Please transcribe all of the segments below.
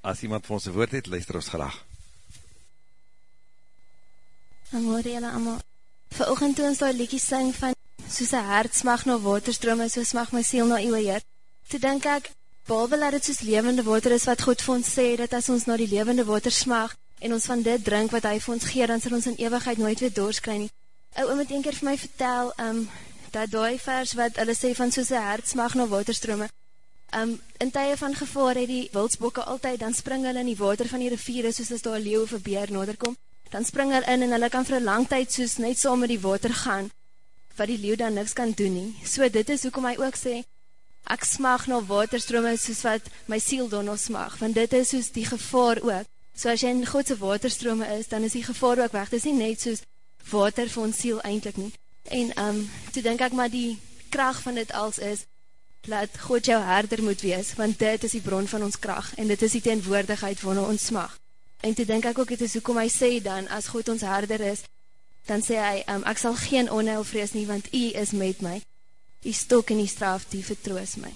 As iemand vir ons een woord het, luister ons graag. Amore julle allemaal. Veroogend toe ons daar liekie sing van soos een hart smag na waterstrome, so smag my siel na uwe Heer. Toe denk ek, behalwe dat het soos levende water is wat God vir ons sê, dat as ons na die levende water smag, en ons van dit drink wat hy vir ons gee, dan sal ons in eeuwigheid nooit weer doorskry nie. Ou oom het een keer vir my vertel, um, dat die vers wat hulle sê van soos een hart smag na waterstrome, um, in tye van gevaar het die wildsbokke altyd, dan spring hulle in die water van die riviere, soos as daar een leeuw of een beer nader kom, dan spring hulle in en hulle kan vir een lang tyd soos net saam met die water gaan, wat die leeuw dan niks kan doen nie. So dit is hoekom hy ook sê, ek smag na waterstrome soos wat my siel dan nog smag, want dit is soos die gevaar ook. So as jy in Godse waterstrome is, dan is die gevaar ook weg. Dit is nie net soos water vir ons siel eindelijk nie. En um, toe denk ek maar die kracht van dit als is, laat God jou herder moet wees, want dit is die bron van ons kracht, en dit is die teenwoordigheid van ons smag. En toe denk ek ook, het is hoekom hy sê dan, as God ons herder is, dan sê hy, um, ek sal geen onheil vrees nie, want hy is met my. Die stok en die straf, die vertroos my.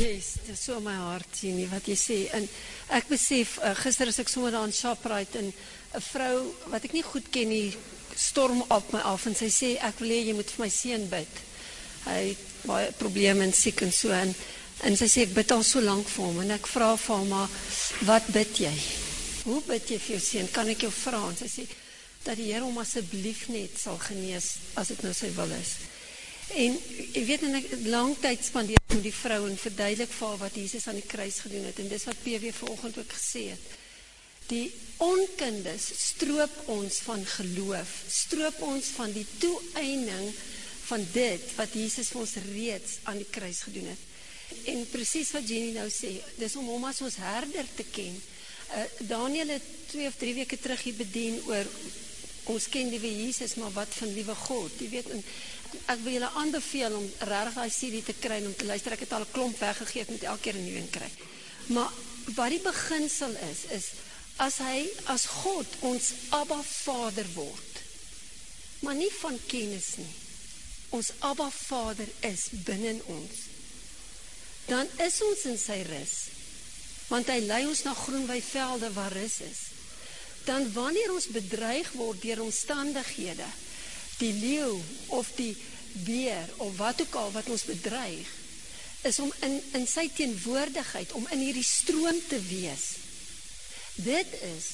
Yes, dit is so my hart nie, wat jy sê. En ek besef, uh, gister is ek sommer daar in Shoprite, en een vrou, wat ek nie goed ken nie, storm op my af, en sy sê, ek wil hee, jy moet vir my sien bid. Hy het baie probleme en siek en so, en, en sy sê, ek bid al so lang vir hom, en ek vraag vir hom, maar, wat bid jy? Hoe bid jy vir jou sien? Kan ek jou vraag? En sy sê, dat die Heer om asseblief net sal genees, as het nou sy wil is. En ek weet en ek lang tyd spandeer met die vrou en verduidelik vir wat Jesus aan die kruis gedoen het en dis wat PW vanoggend ook gesê het. Die onkundes stroop ons van geloof, stroop ons van die toeëning van dit wat Jesus vir ons reeds aan die kruis gedoen het. En presies wat Jenny nou sê, dis om hom as ons herder te ken. Uh, Daniel het twee of drie weke terug hier bedien oor ons ken die wie Jesus, maar wat van liewe God. Die weet, en ek wil julle aanbeveel om rarig die CD te kry en om te luister, ek het al een klomp weggegeef, met elke keer een nieuwe kry. Maar wat die beginsel is, is as hy, as God ons Abba Vader word, maar nie van kennis nie, ons Abba Vader is binnen ons, dan is ons in sy ris, want hy lei ons na groenwei velde waar ris is. Dan wanneer ons bedreig word dier omstandighede, die leeuw of die beer of wat ook al wat ons bedreig, is om in, in sy teenwoordigheid, om in hierdie stroom te wees. Dit is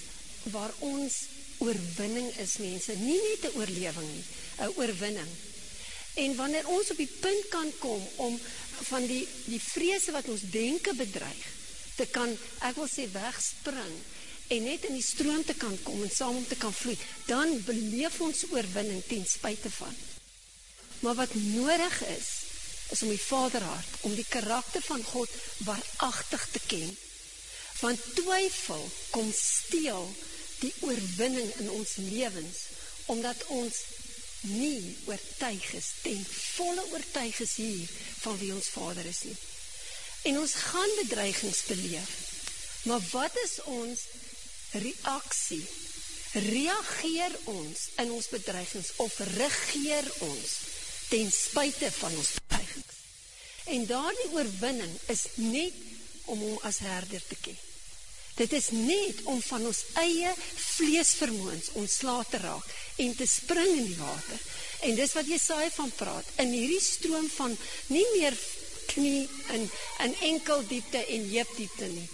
waar ons oorwinning is, mense. Nie net een oorleving nie, een oorwinning. En wanneer ons op die punt kan kom om van die, die vreese wat ons denken bedreig, te kan, ek wil sê, wegspring, en net in die stroom te kan kom en saam om te kan vloei, dan beleef ons oorwinning ten spuite van. Maar wat nodig is, is om die vaderhart, om die karakter van God waarachtig te ken. Want twyfel kom steel die oorwinning in ons levens, omdat ons nie oortuig is, ten volle oortuig is hier, van wie ons vader is nie. En ons gaan bedreigings beleef, maar wat is ons reaksie, reageer ons in ons bedreigings of regeer ons ten spuite van ons bedreigings. En daar die oorwinning is net om hom as herder te ken. Dit is net om van ons eie vleesvermoens ontsla te raak en te spring in die water. En dis wat Jesaja van praat, in hierdie stroom van nie meer knie in, in enkel diepte en jeepdiepte nie,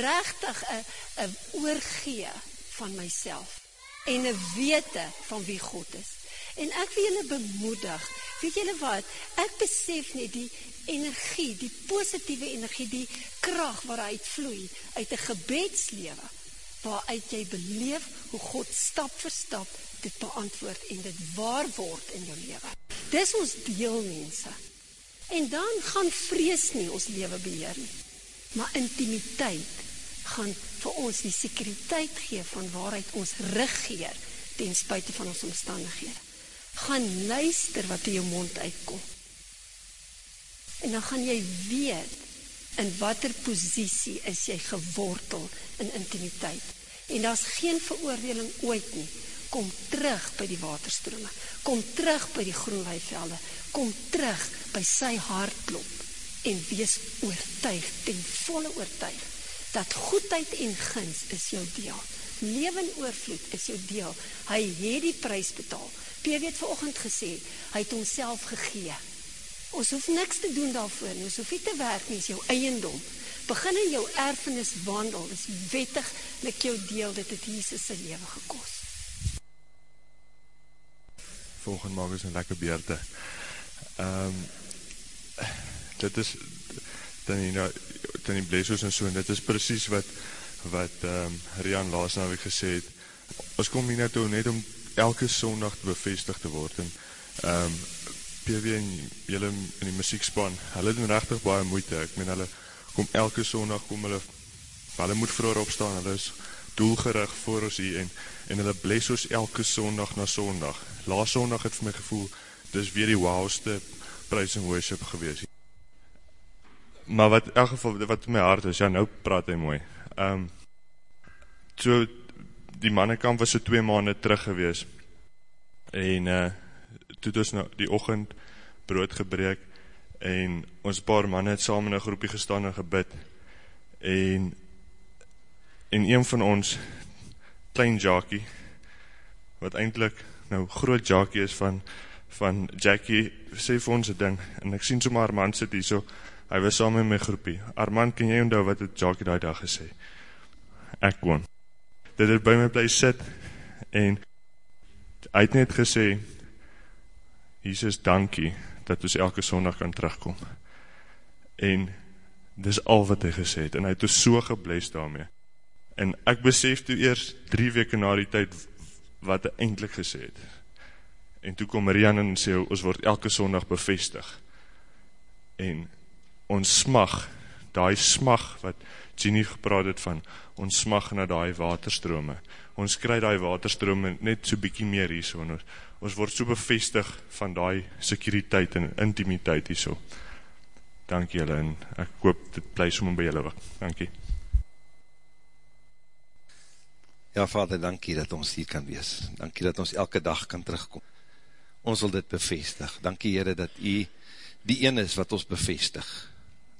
rechtig een oorgee van myself en een wete van wie God is. En ek wil julle bemoedig, weet julle wat, ek besef nie die energie, die positieve energie, die kracht waaruit vloei, uit die gebedslewe, waaruit jy beleef hoe God stap vir stap dit beantwoord en dit waar word in jou leven. Dis ons deel, mense. En dan gaan vrees nie ons leven beheer nie maar intimiteit gaan vir ons die sekuriteit gee van waaruit ons regeer ten spuite van ons omstandighede. Gaan luister wat in jou mond uitkom. En dan gaan jy weet in watter posisie is jy gewortel in intimiteit. En daar is geen veroordeling ooit nie. Kom terug by die waterstrome. Kom terug by die groenweivelde. Kom terug by sy hartklop en wees oortuig, ten volle oortuig, dat goedheid en guns is jou deel. Lewe in oorvloed is jou deel. Hy het die prys betaal. Pierre het vanoggend gesê, hy het homself gegee. Ons hoef niks te doen daarvoor. Ons hoef nie te werk nie, is jou eiendom. Begin in jou erfenis wandel. Dis wettig met jou deel dit het Jesus se lewe gekos. Volgende maak ons 'n lekker beerte. Ehm um, dit is dan jy nou dan die blessings en so en dit is presies wat wat ehm um, Rian laas nou gesê het. Ons kom hier net om elke Sondag bevestig te word en ehm um, PW en julle in die musiekspan, hulle doen regtig baie moeite. Ek meen hulle kom elke Sondag kom hulle hulle moet vroeg opstaan. Hulle is doelgerig voor ons hier en en hulle bless ons elke Sondag na Sondag. Laas Sondag het vir my gevoel dis weer die wowste praise and worship gewees. Maar wat in elk geval wat my hart is, ja nou praat hy mooi. Ehm um, so die mannekamp was so 2 maande terug gewees. En uh toe het ons nou die ochend brood gebreek en ons paar manne het saam in een groepie gestaan en gebid. En en een van ons klein Jackie wat eindelijk nou groot Jackie is van van Jackie sê vir ons een ding en ek sien so maar Armand sit hier so hy was saam in my groepie. Armand kan jy onthou wat het Jackie die dag gesê? Ek woon. Dit het by my bly sit en hy het net gesê Jesus, dankie dat ons elke sondag kan terugkom. En dis al wat hy gesê het, en hy het ons so gebles daarmee. En ek besef toe eers drie weke na die tyd wat hy eindelijk gesê het. En toe kom Marianne en sê, ons word elke sondag bevestig. En ons smag, die smag wat Jenny gepraat het van, ons smag na die waterstrome. Ons kry die waterstrome net so bykie meer hier so, ons, ons word so bevestig van die sekuriteit en intimiteit hier so. Dankie julle en ek hoop dit bly sommer by julle ook. Dankie. Ja vader, dankie dat ons hier kan wees. Dankie dat ons elke dag kan terugkom. Ons wil dit bevestig. Dankie Heere dat u die een is wat ons bevestig.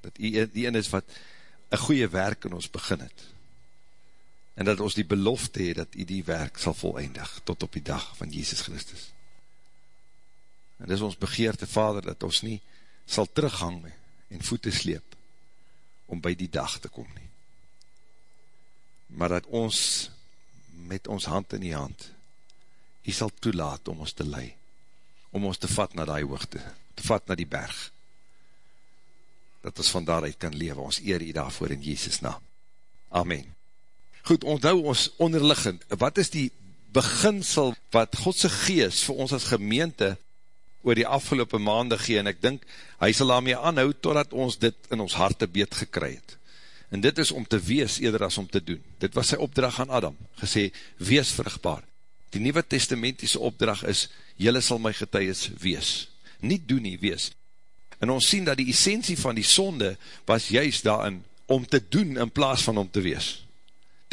Dat u die een is wat een goeie werk in ons begin het. En dat ons die belofte het dat u die werk sal volleindig tot op die dag van Jesus Christus. En dis ons begeerte, Vader, dat ons nie sal terughang en voete sleep om by die dag te kom nie. Maar dat ons met ons hand in die hand hy sal toelaat om ons te lei, om ons te vat na die hoogte, te vat na die berg, dat ons van daaruit kan lewe, ons eer hy daarvoor in Jezus naam. Amen. Goed, onthou ons onderliggend, wat is die beginsel wat Godse geest vir ons as gemeente oor die afgelopen maande gee, en ek dink, hy sal daarmee aanhou, totdat ons dit in ons harte beet gekry het. En dit is om te wees, eerder as om te doen. Dit was sy opdracht aan Adam, gesê, wees vrugbaar. Die Nieuwe Testamentiese opdracht is, jylle sal my getuies wees. Nie doen nie, wees. En ons sien dat die essentie van die sonde, was juist daarin, om te doen, in plaas van om te wees.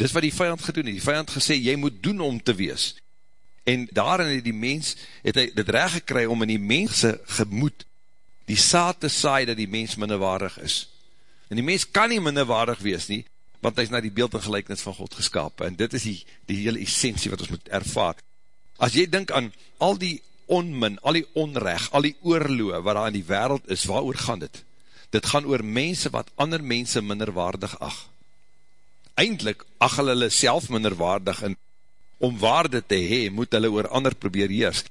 Dis wat die vijand gedoen het. Die vijand gesê, jy moet doen om te wees en daarin het die mens, het hy dit recht gekry om in die mense gemoed, die saad te saai dat die mens minderwaardig is. En die mens kan nie minderwaardig wees nie, want hy is na die beeld en gelijknis van God geskapen, en dit is die, die hele essentie wat ons moet ervaar. As jy denk aan al die onmin, al die onrecht, al die oorloe wat daar in die wereld is, waar oor gaan dit? Dit gaan oor mense wat ander mense minderwaardig ag. Eindelijk ag hulle self minderwaardig en om waarde te hee, moet hulle oor ander probeer heers.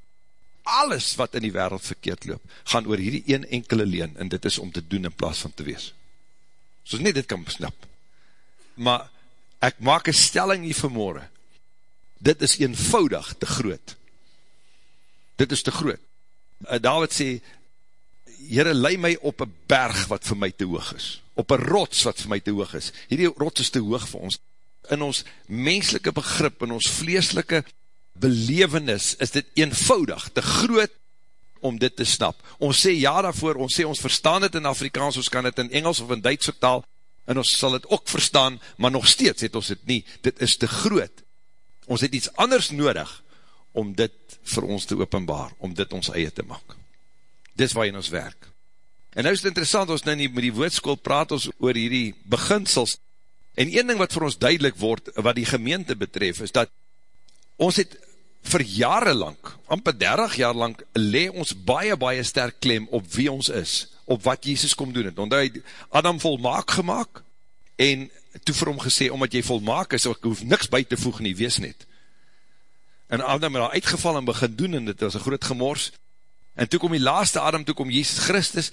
Alles wat in die wereld verkeerd loop, gaan oor hierdie een enkele leen, en dit is om te doen in plaas van te wees. Soos nie dit kan besnap. Maar, ek maak een stelling hier vanmorgen, dit is eenvoudig te groot. Dit is te groot. Uh, David sê, Heere, lei my op een berg wat vir my te hoog is, op een rots wat vir my te hoog is. Hierdie rots is te hoog vir ons in ons menselike begrip, in ons vleeslike belevenis, is dit eenvoudig, te groot, om dit te snap. Ons sê ja daarvoor, ons sê ons verstaan dit in Afrikaans, ons kan dit in Engels of in Duits vertaal, en ons sal dit ook verstaan, maar nog steeds het ons dit nie, dit is te groot. Ons het iets anders nodig, om dit vir ons te openbaar, om dit ons eie te maak. Dis waar in ons werk. En nou is het interessant, ons nou nie met die woordskool praat ons oor hierdie beginsels, en een ding wat vir ons duidelik word, wat die gemeente betref, is dat ons het vir jare lang, amper 30 jaar lang, le ons baie, baie sterk klem op wie ons is, op wat Jesus kom doen het. Want hy Adam volmaak gemaakt, en toe vir hom gesê, omdat jy volmaak is, ek hoef niks by te voeg nie, wees net. En Adam het al uitgeval en begin doen, en dit was een groot gemors, en toe kom die laaste Adam, toe kom Jesus Christus,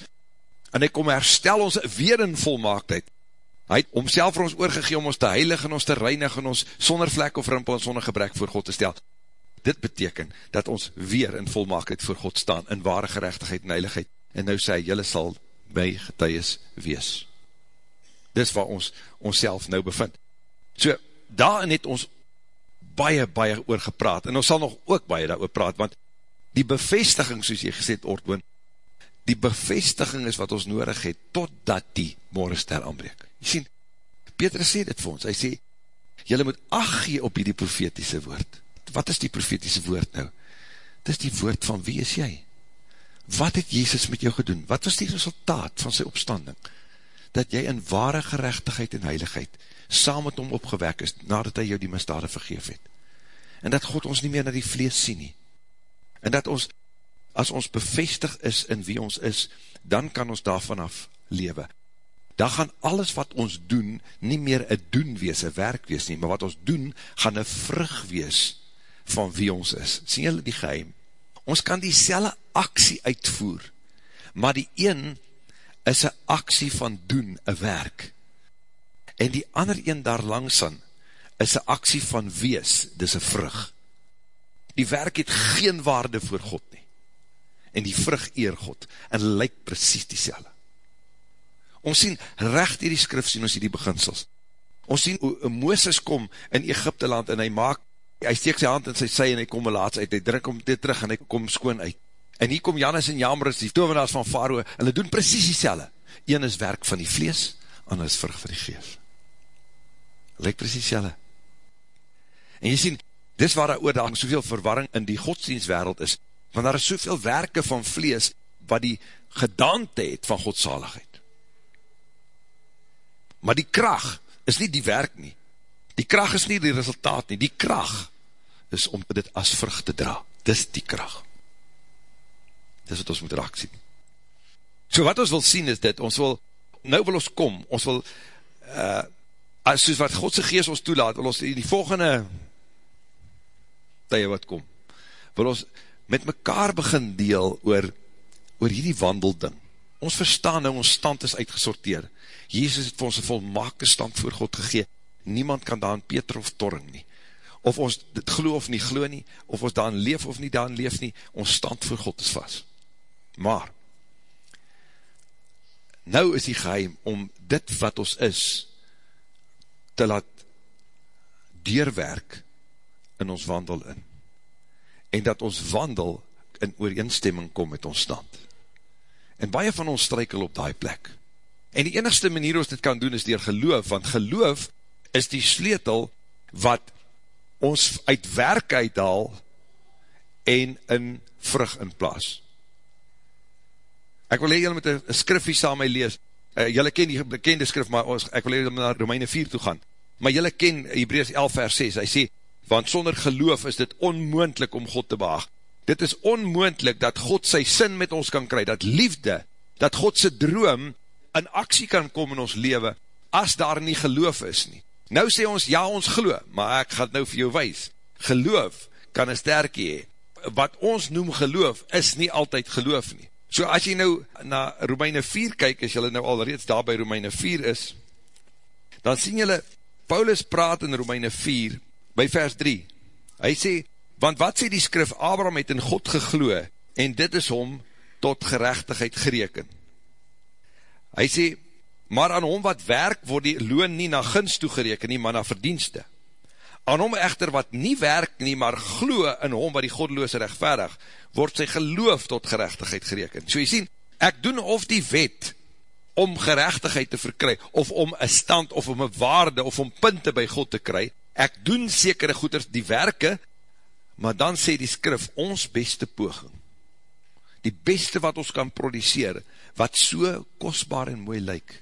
en hy kom herstel ons weer in volmaaktheid. Hy het omself vir ons oorgegee om ons te heilig en ons te reinig en ons sonder vlek of rimpel en sonder gebrek voor God te stel. Dit beteken dat ons weer in volmaaktheid voor God staan, in ware gerechtigheid en heiligheid. En nou sê hy, jylle sal my getuies wees. Dis waar ons ons nou bevind. So, daarin het ons baie, baie oor gepraat, en ons sal nog ook baie daar oor praat, want die bevestiging, soos jy gesê het, Oortwoon, die bevestiging is wat ons nodig het, totdat die morgenster aanbreek. Jy sien, Petrus sê dit vir ons, hy sê, jylle moet gee op die profetiese woord. Wat is die profetiese woord nou? Dit is die woord van wie is jy? Wat het Jezus met jou gedoen? Wat was die resultaat van sy opstanding? Dat jy in ware gerechtigheid en heiligheid saam met hom opgewek is, nadat hy jou die misdade vergeef het. En dat God ons nie meer na die vlees sien nie. En dat ons, as ons bevestig is in wie ons is, dan kan ons daarvan af lewe dan gaan alles wat ons doen, nie meer een doen wees, een werk wees nie, maar wat ons doen, gaan een vrug wees, van wie ons is. Sien julle die geheim? Ons kan die selle aksie uitvoer, maar die een is een aksie van doen, een werk. En die ander een daar langsan, is een aksie van wees, dis een vrug. Die werk het geen waarde voor God nie. En die vrug eer God, en lyk precies die selle. Ons sien recht hier die skrif, sien ons hier die beginsels. Ons sien hoe Mooses kom in Egypte land en hy maak, hy steek sy hand in sy sy en hy kom laats uit, hy drink om dit terug en hy kom skoon uit. En hier kom Jannes en Jamres, die tovenaars van Faroe, en hulle doen precies die selle. Een is werk van die vlees, ander is vrug van die geest. Lijk precies selle. En jy sien, dis waar daar oordag soveel verwarring in die godsdienstwereld is, want daar is soveel werke van vlees, wat die gedaante het van godsaligheid. Maar die kracht is nie die werk nie. Die kracht is nie die resultaat nie. Die kracht is om dit as vrucht te dra. Dis die kracht. Dis wat ons moet raak sien. So wat ons wil sien is dit, ons wil, nou wil ons kom, ons wil, uh, as soos wat Godse geest ons toelaat, wil ons in die volgende tye wat kom, wil ons met mekaar begin deel oor, oor hierdie wandelding. Ons verstaan nou, ons stand is uitgesorteer. Jezus het vir ons een volmaakte stand voor God gegee. Niemand kan daar in Peter of Torring nie. Of ons dit glo of nie glo nie, of ons daar leef of nie daar leef nie, ons stand voor God is vast. Maar, nou is die geheim om dit wat ons is, te laat deurwerk in ons wandel in. En dat ons wandel in ooreenstemming kom met ons stand. En baie van ons strykel op die plek. En die enigste manier ons dit kan doen is dier geloof, want geloof is die sleutel wat ons uit werk uithaal en in vrug in plaas. Ek wil hier met een skrifie saam my lees, uh, jylle ken die bekende skrif, maar ons, ek wil hier na Romeine 4 toe gaan, maar jylle ken Hebreus 11 vers 6, hy sê, want sonder geloof is dit onmoendlik om God te behaag. Dit is onmoendlik dat God sy sin met ons kan kry, dat liefde, dat God sy droom in aksie kan kom in ons leven, as daar nie geloof is nie. Nou sê ons, ja ons geloof, maar ek gaan nou vir jou wees, geloof kan een sterkie hee. Wat ons noem geloof, is nie altyd geloof nie. So as jy nou na Romeine 4 kyk, as jy nou al reeds daar by Romeine 4 is, dan sien jylle, Paulus praat in Romeine 4, by vers 3, hy sê, want wat sê die skrif, Abraham het in God gegloe, en dit is om tot gerechtigheid gereken. Hy sê, maar aan hom wat werk, word die loon nie na gunst toegereken nie, maar na verdienste. Aan hom echter wat nie werk nie, maar glo in hom wat die godloose rechtverig, word sy geloof tot gerechtigheid gereken. So jy sien, ek doen of die wet om gerechtigheid te verkry, of om een stand, of om een waarde, of om punte by God te kry, ek doen sekere goeders die werke, maar dan sê die skrif, ons beste poging, die beste wat ons kan produceer, wat so kostbaar en mooi lyk,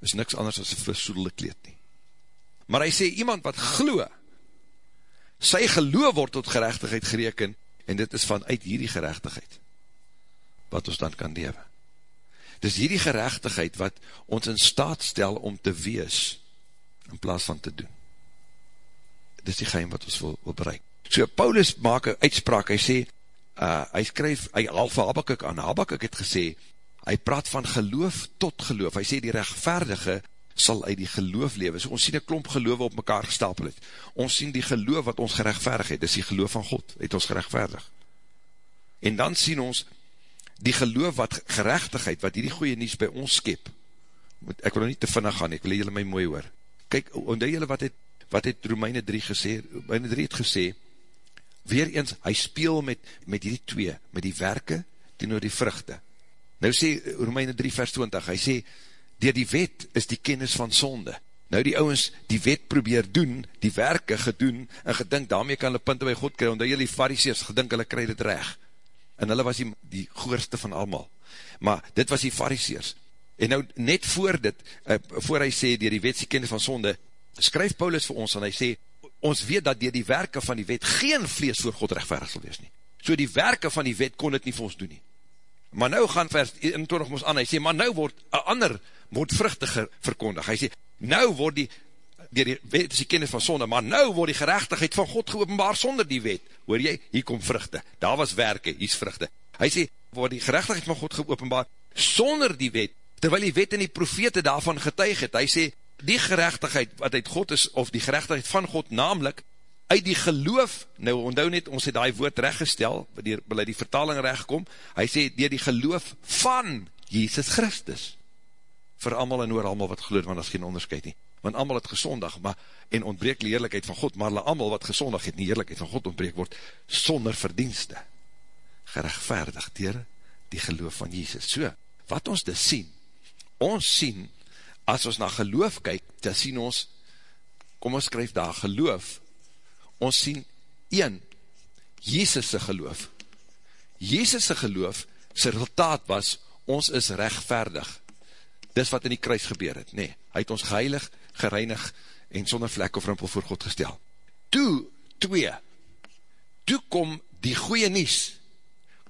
is niks anders as een versoedelde kleed nie. Maar hy sê, iemand wat glo, sy geloof word tot gerechtigheid gereken, en dit is vanuit hierdie gerechtigheid, wat ons dan kan lewe. Dis hierdie gerechtigheid wat ons in staat stel om te wees, in plaas van te doen. Dis die geheim wat ons wil, wil bereik. So Paulus maak een uitspraak, hy sê, uh, hy skryf, hy al vir Habakkuk aan, Habakkuk het gesê, hy praat van geloof tot geloof, hy sê die rechtvaardige sal uit die geloof lewe, so ons sien een klomp geloof op mekaar gestapel het, ons sien die geloof wat ons gerechtvaardig het, dis die geloof van God, het ons gerechtvaardig, en dan sien ons, die geloof wat gerechtigheid, wat hierdie goeie nies by ons skep, ek wil nou nie te vinnig gaan, ek wil jylle my mooi hoor, kyk, ondou jylle wat het, wat het Romeine 3 gesê, Romeine 3 het gesê, weer eens, hy speel met, met die twee, met die werke, teenoor die vruchte. Nou sê Romeine 3 vers 20, hy sê, dier die wet is die kennis van sonde. Nou die ouwens die wet probeer doen, die werke gedoen, en gedink, daarmee kan hulle punte by God kry, omdat julle die fariseers gedink, hulle kry dit reg. En hulle was die, die goorste van allemaal. Maar dit was die fariseers. En nou net voor dit, uh, voor hy sê, dier die wet is die kennis van sonde, skryf Paulus vir ons, en hy sê, ons weet dat dier die werke van die wet geen vlees voor God rechtverig sal wees nie. So die werke van die wet kon het nie vir ons doen nie. Maar nou gaan vers 21 ons aan, hy sê, maar nou word een ander, word vruchtiger verkondig. Hy sê, nou word die, dier die wet is die kennis van sonde, maar nou word die gerechtigheid van God geopenbaar sonder die wet. Hoor jy, hier kom vruchte. Daar was werke, hier is vruchte. Hy sê, word die gerechtigheid van God geopenbaar sonder die wet, terwyl die wet en die profete daarvan getuig het. Hy sê, die gerechtigheid wat uit God is, of die gerechtigheid van God, namelijk, uit die geloof, nou onthou net, ons het die woord rechtgestel, wanneer by die vertaling recht kom, hy sê, dier die geloof van Jesus Christus, vir allemaal en oor allemaal wat geloof, want dat is geen onderscheid nie, want allemaal het gezondig, maar, en ontbreek die eerlijkheid van God, maar allemaal wat gezondig het, nie eerlijkheid van God ontbreek word, sonder verdienste, gerechtvaardig dier die geloof van Jesus. So, wat ons dus sien, ons sien, as ons na geloof kyk, dan sien ons, kom ons skryf daar, geloof, ons sien, een, Jezus' geloof, Jezus' geloof, sy resultaat was, ons is rechtvaardig, dis wat in die kruis gebeur het, nee, hy het ons geheilig, gereinig, en sonder vlek of rimpel voor God gestel. Toe, twee, toe kom die goeie nies,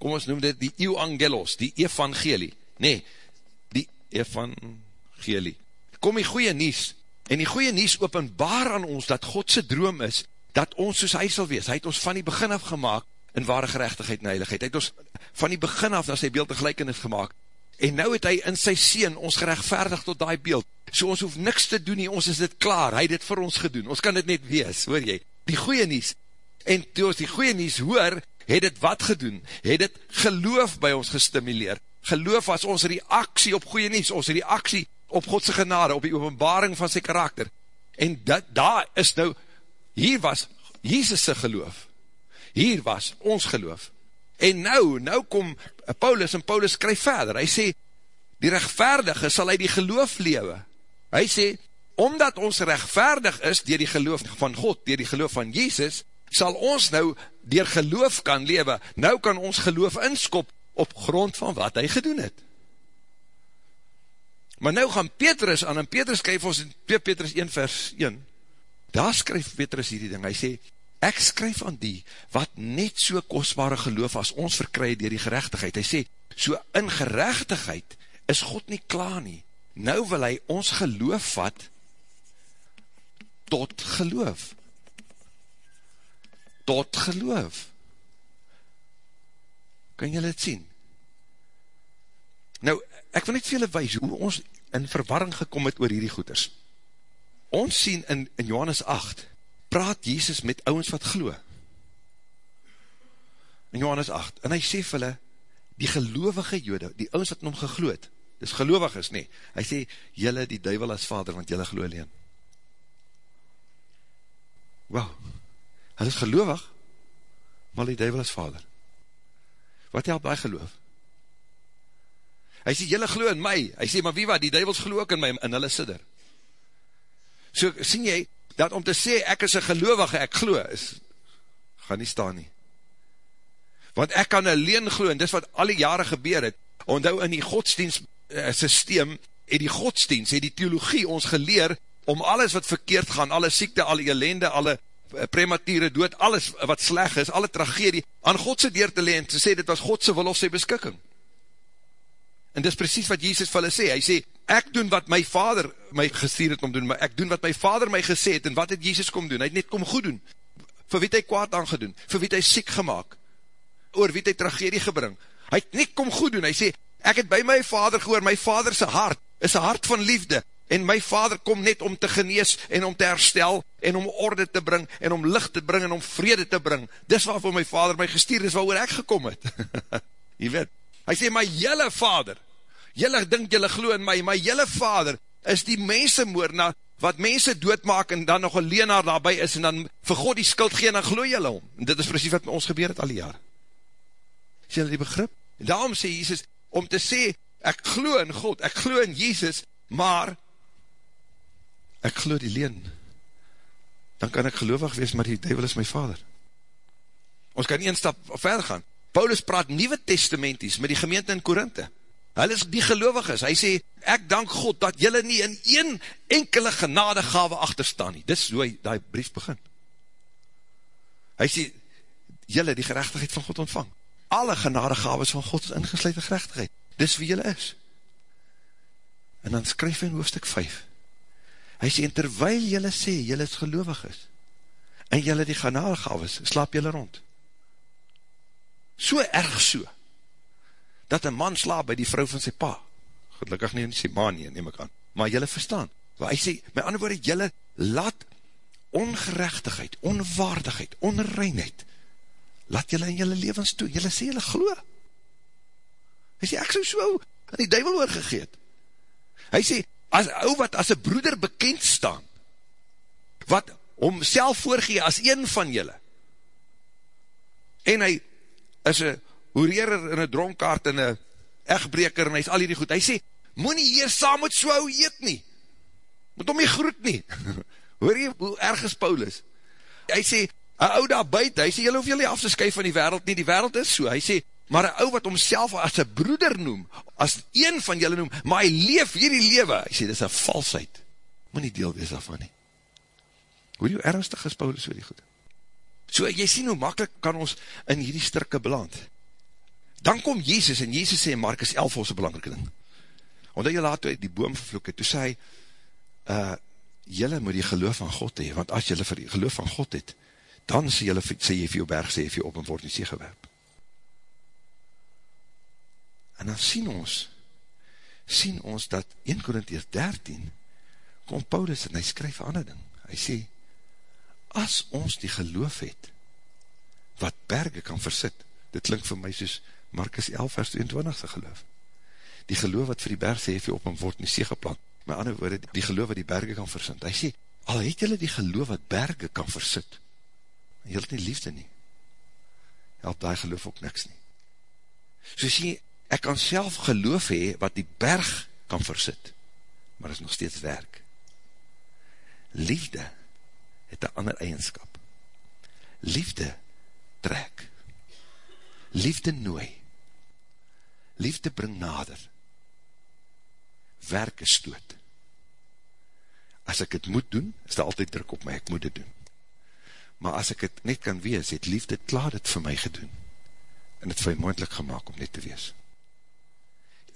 kom ons noem dit die euangelos, die evangelie, nee, die evangelie, kom die goeie nies, en die goeie nies openbaar aan ons, dat Godse droom is, dat ons soos hy sal wees, hy het ons van die begin af gemaakt, in ware gerechtigheid en heiligheid, hy het ons van die begin af, na sy beeld en gelijkenis gemaakt, en nou het hy in sy sien, ons gerechtvaardig tot die beeld, so ons hoef niks te doen nie, ons is dit klaar, hy het dit vir ons gedoen, ons kan dit net wees, hoor jy, die goeie nies, en toe ons die goeie nies hoor, het dit wat gedoen, het dit geloof by ons gestimuleer, geloof was ons reaksie op goeie nies, ons reaksie op Godse genade, op die openbaring van sy karakter. En dat, daar is nou, hier was Jesus' geloof. Hier was ons geloof. En nou, nou kom Paulus, en Paulus skryf verder, hy sê, die rechtvaardige sal hy die geloof lewe. Hy sê, omdat ons rechtvaardig is, dier die geloof van God, dier die geloof van Jesus, sal ons nou, dier geloof kan lewe, nou kan ons geloof inskop, op grond van wat hy gedoen het. Maar nou gaan Petrus aan, en Petrus skryf ons in 2 Petrus 1 vers 1, daar skryf Petrus hierdie ding, hy sê, ek skryf aan die, wat net so kostbare geloof as ons verkry dier die gerechtigheid, hy sê, so in gerechtigheid is God nie klaar nie, nou wil hy ons geloof vat, tot geloof, tot geloof, kan jy dit sien? Nou, ek wil net vir julle wees, hoe ons in verwarring gekom het oor hierdie goeders. Ons sien in, in Johannes 8, praat Jezus met ouwens wat glo. In Johannes 8, en hy sê vir hulle, die gelovige jode, die ouwens wat in hom gegloed, dis gelovig is nie, hy sê, jylle die duivel as vader, want jylle glo alleen. Wauw, hy is gelovig, maar die duivel as vader. Wat help die geloof? Hy sê, jylle glo in my. Hy sê, maar wie wat, die duivels glo ook in my, in hulle sidder. So, sien jy, dat om te sê, ek is een gelovige, ek glo, is, gaan nie staan nie. Want ek kan alleen glo, en dis wat alle jare gebeur het, Onthou in die godsdienst uh, systeem, het die godsdienst, het die theologie ons geleer, om alles wat verkeerd gaan, alle siekte, alle ellende, alle uh, premature dood, alles wat sleg is, alle tragedie, aan Godse deur te leen, te sê, dit was Godse wil of sy beskikking. En dis precies wat Jesus vir hulle sê, hy sê, ek doen wat my vader my gestuur het om doen, maar ek doen wat my vader my gesê het, en wat het Jesus kom doen? Hy het net kom goed doen. Vir wie het hy kwaad aangedoen? Vir wie het hy siek gemaakt? Oor wie het hy tragedie gebring? Hy het net kom goed doen. Hy sê, ek het by my vader gehoor, my vaderse hart is een hart van liefde, en my vader kom net om te genees, en om te herstel, en om orde te bring, en om licht te bring, en om vrede te bring. Dis waarvoor my vader my gestuur, dis waar ek gekom het. Jy weet, hy sê, my jylle vader, jylle dink jylle glo in my, my jylle vader is die mensenmoordenaar, wat mense doodmaak en dan nog een leenaar daarby is, en dan vir God die skuld gee, en dan glo jylle om. En dit is precies wat met ons gebeur het al die jaar. Is jylle die begrip? En daarom sê Jesus, om te sê, ek glo in God, ek glo in Jesus, maar, ek glo die leen. Dan kan ek gelovig wees, maar die duivel is my vader. Ons kan een stap verder gaan. Paulus praat nieuwe testamenties met die gemeente in Korinthe. Hulle is die gelovig is. Hy sê, ek dank God dat jylle nie in een enkele genadegave achterstaan nie. Dis hoe hy die brief begin. Hy sê, jylle die gerechtigheid van God ontvang. Alle genadegaves van God is ingesluid in gerechtigheid. Dis wie jylle is. En dan skryf hy in hoofdstuk 5. Hy sê, en terwijl jylle sê, jylle is gelovig is, en jylle die genadegaves, slaap jylle rond. So erg so, dat een man slaap by die vrou van sy pa. Gelukkig nie in sy ma nie, neem ek aan. Maar jylle verstaan. Waar hy sê, my ander woorde, jylle laat ongerechtigheid, onwaardigheid, onreinheid, laat jylle in jylle levens toe. Jylle sê jylle glo. Hy sê, ek so so aan die duivel oorgegeet. Hy sê, as ou wat as een broeder bekend staan, wat homself voorgee as een van jylle, en hy is een hoererer in een dronkaart en een echtbreker en hy is al hierdie goed. Hy sê, moet nie hier saam met so hou eet nie. Moet om nie groet nie. Hoor jy hoe erg is Paulus? Hy sê, een ou daar buiten, hy sê, jylle hoef jylle af te skuif van die wereld nie, die wereld is so. Hy sê, maar een ou wat homself as een broeder noem, as een van jylle noem, maar hy leef hierdie lewe, hy sê, dit is een valsheid. Moet nie deel wees daarvan nie. Hoor jy hoe ernstig is Paulus oor die goed? So, jy sien hoe makkelijk kan ons in hierdie strikke beland. Dan kom Jezus, en Jezus sê in Markus 11 ons belangrike ding. Omdat jy laat die boom vervloek het, toe sê hy, uh, jylle moet die geloof van God hee, want as jylle vir die geloof van God het, dan sê jylle, sê jy vir jou berg, sê jy vir jou op en word nie sê gewerp. En dan sien ons, sien ons dat 1 Korinties 13, kom Paulus en hy skryf een ander ding. Hy sê, as ons die geloof het, wat berge kan versit, dit klink vir my soos Markus 11 vers 22 se geloof. Die geloof wat vir die berg sê, jy op en word nie see geplant. My ander woorde, die geloof wat die berge kan versint. Hy sê, al het jylle die geloof wat berge kan versit, jy het nie liefde nie. Help die geloof ook niks nie. So sê, ek kan self geloof hee wat die berg kan versit, maar is nog steeds werk. Liefde het een ander eigenskap. Liefde trek. Liefde nooi liefde bring nader, werk is stoot. As ek het moet doen, is daar altyd druk op my, ek moet het doen. Maar as ek het net kan wees, het liefde klaar het vir my gedoen, en het vir my moendlik gemaakt om net te wees.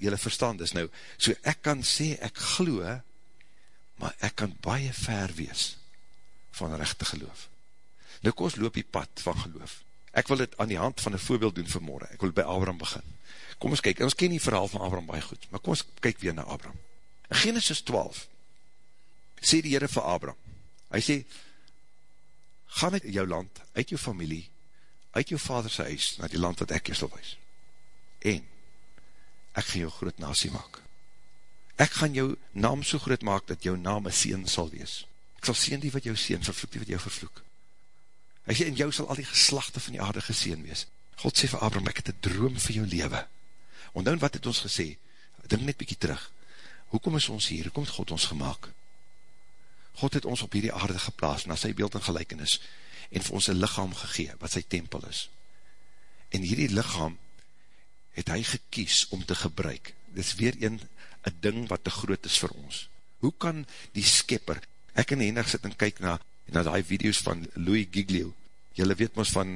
Julle verstand is nou, so ek kan sê, ek glo, maar ek kan baie ver wees, van rechte geloof. Nou kom ons loop die pad van geloof. Ek wil dit aan die hand van een voorbeeld doen vanmorgen, ek wil by Abraham begin kom ons kyk, ons ken die verhaal van Abraham baie goed, maar kom ons kyk weer na Abraham. In Genesis 12, sê die Heere vir Abraham, hy sê, ga uit jou land, uit jou familie, uit jou vaderse huis, na die land wat ek jy sal wees. En, ek gaan jou groot nasie maak. Ek gaan jou naam so groot maak, dat jou naam een seen sal wees. Sal seen die wat jou seen, vervloek die wat jou vervloek. Hy sê, en jou sal al die geslachte van die aarde geseen wees. God sê vir Abraham, ek het een droom vir jou leven. Onthou wat het ons gesê, dink net bykie terug, hoekom is ons hier, hoekom het God ons gemaakt? God het ons op hierdie aarde geplaas, na sy beeld en gelijkenis, en vir ons een lichaam gegee, wat sy tempel is. En hierdie lichaam het hy gekies om te gebruik. Dit is weer een, een ding wat te groot is vir ons. Hoe kan die skepper, ek en Hennig sit en kyk na, na die video's van Louis Giglio, jylle weet ons van,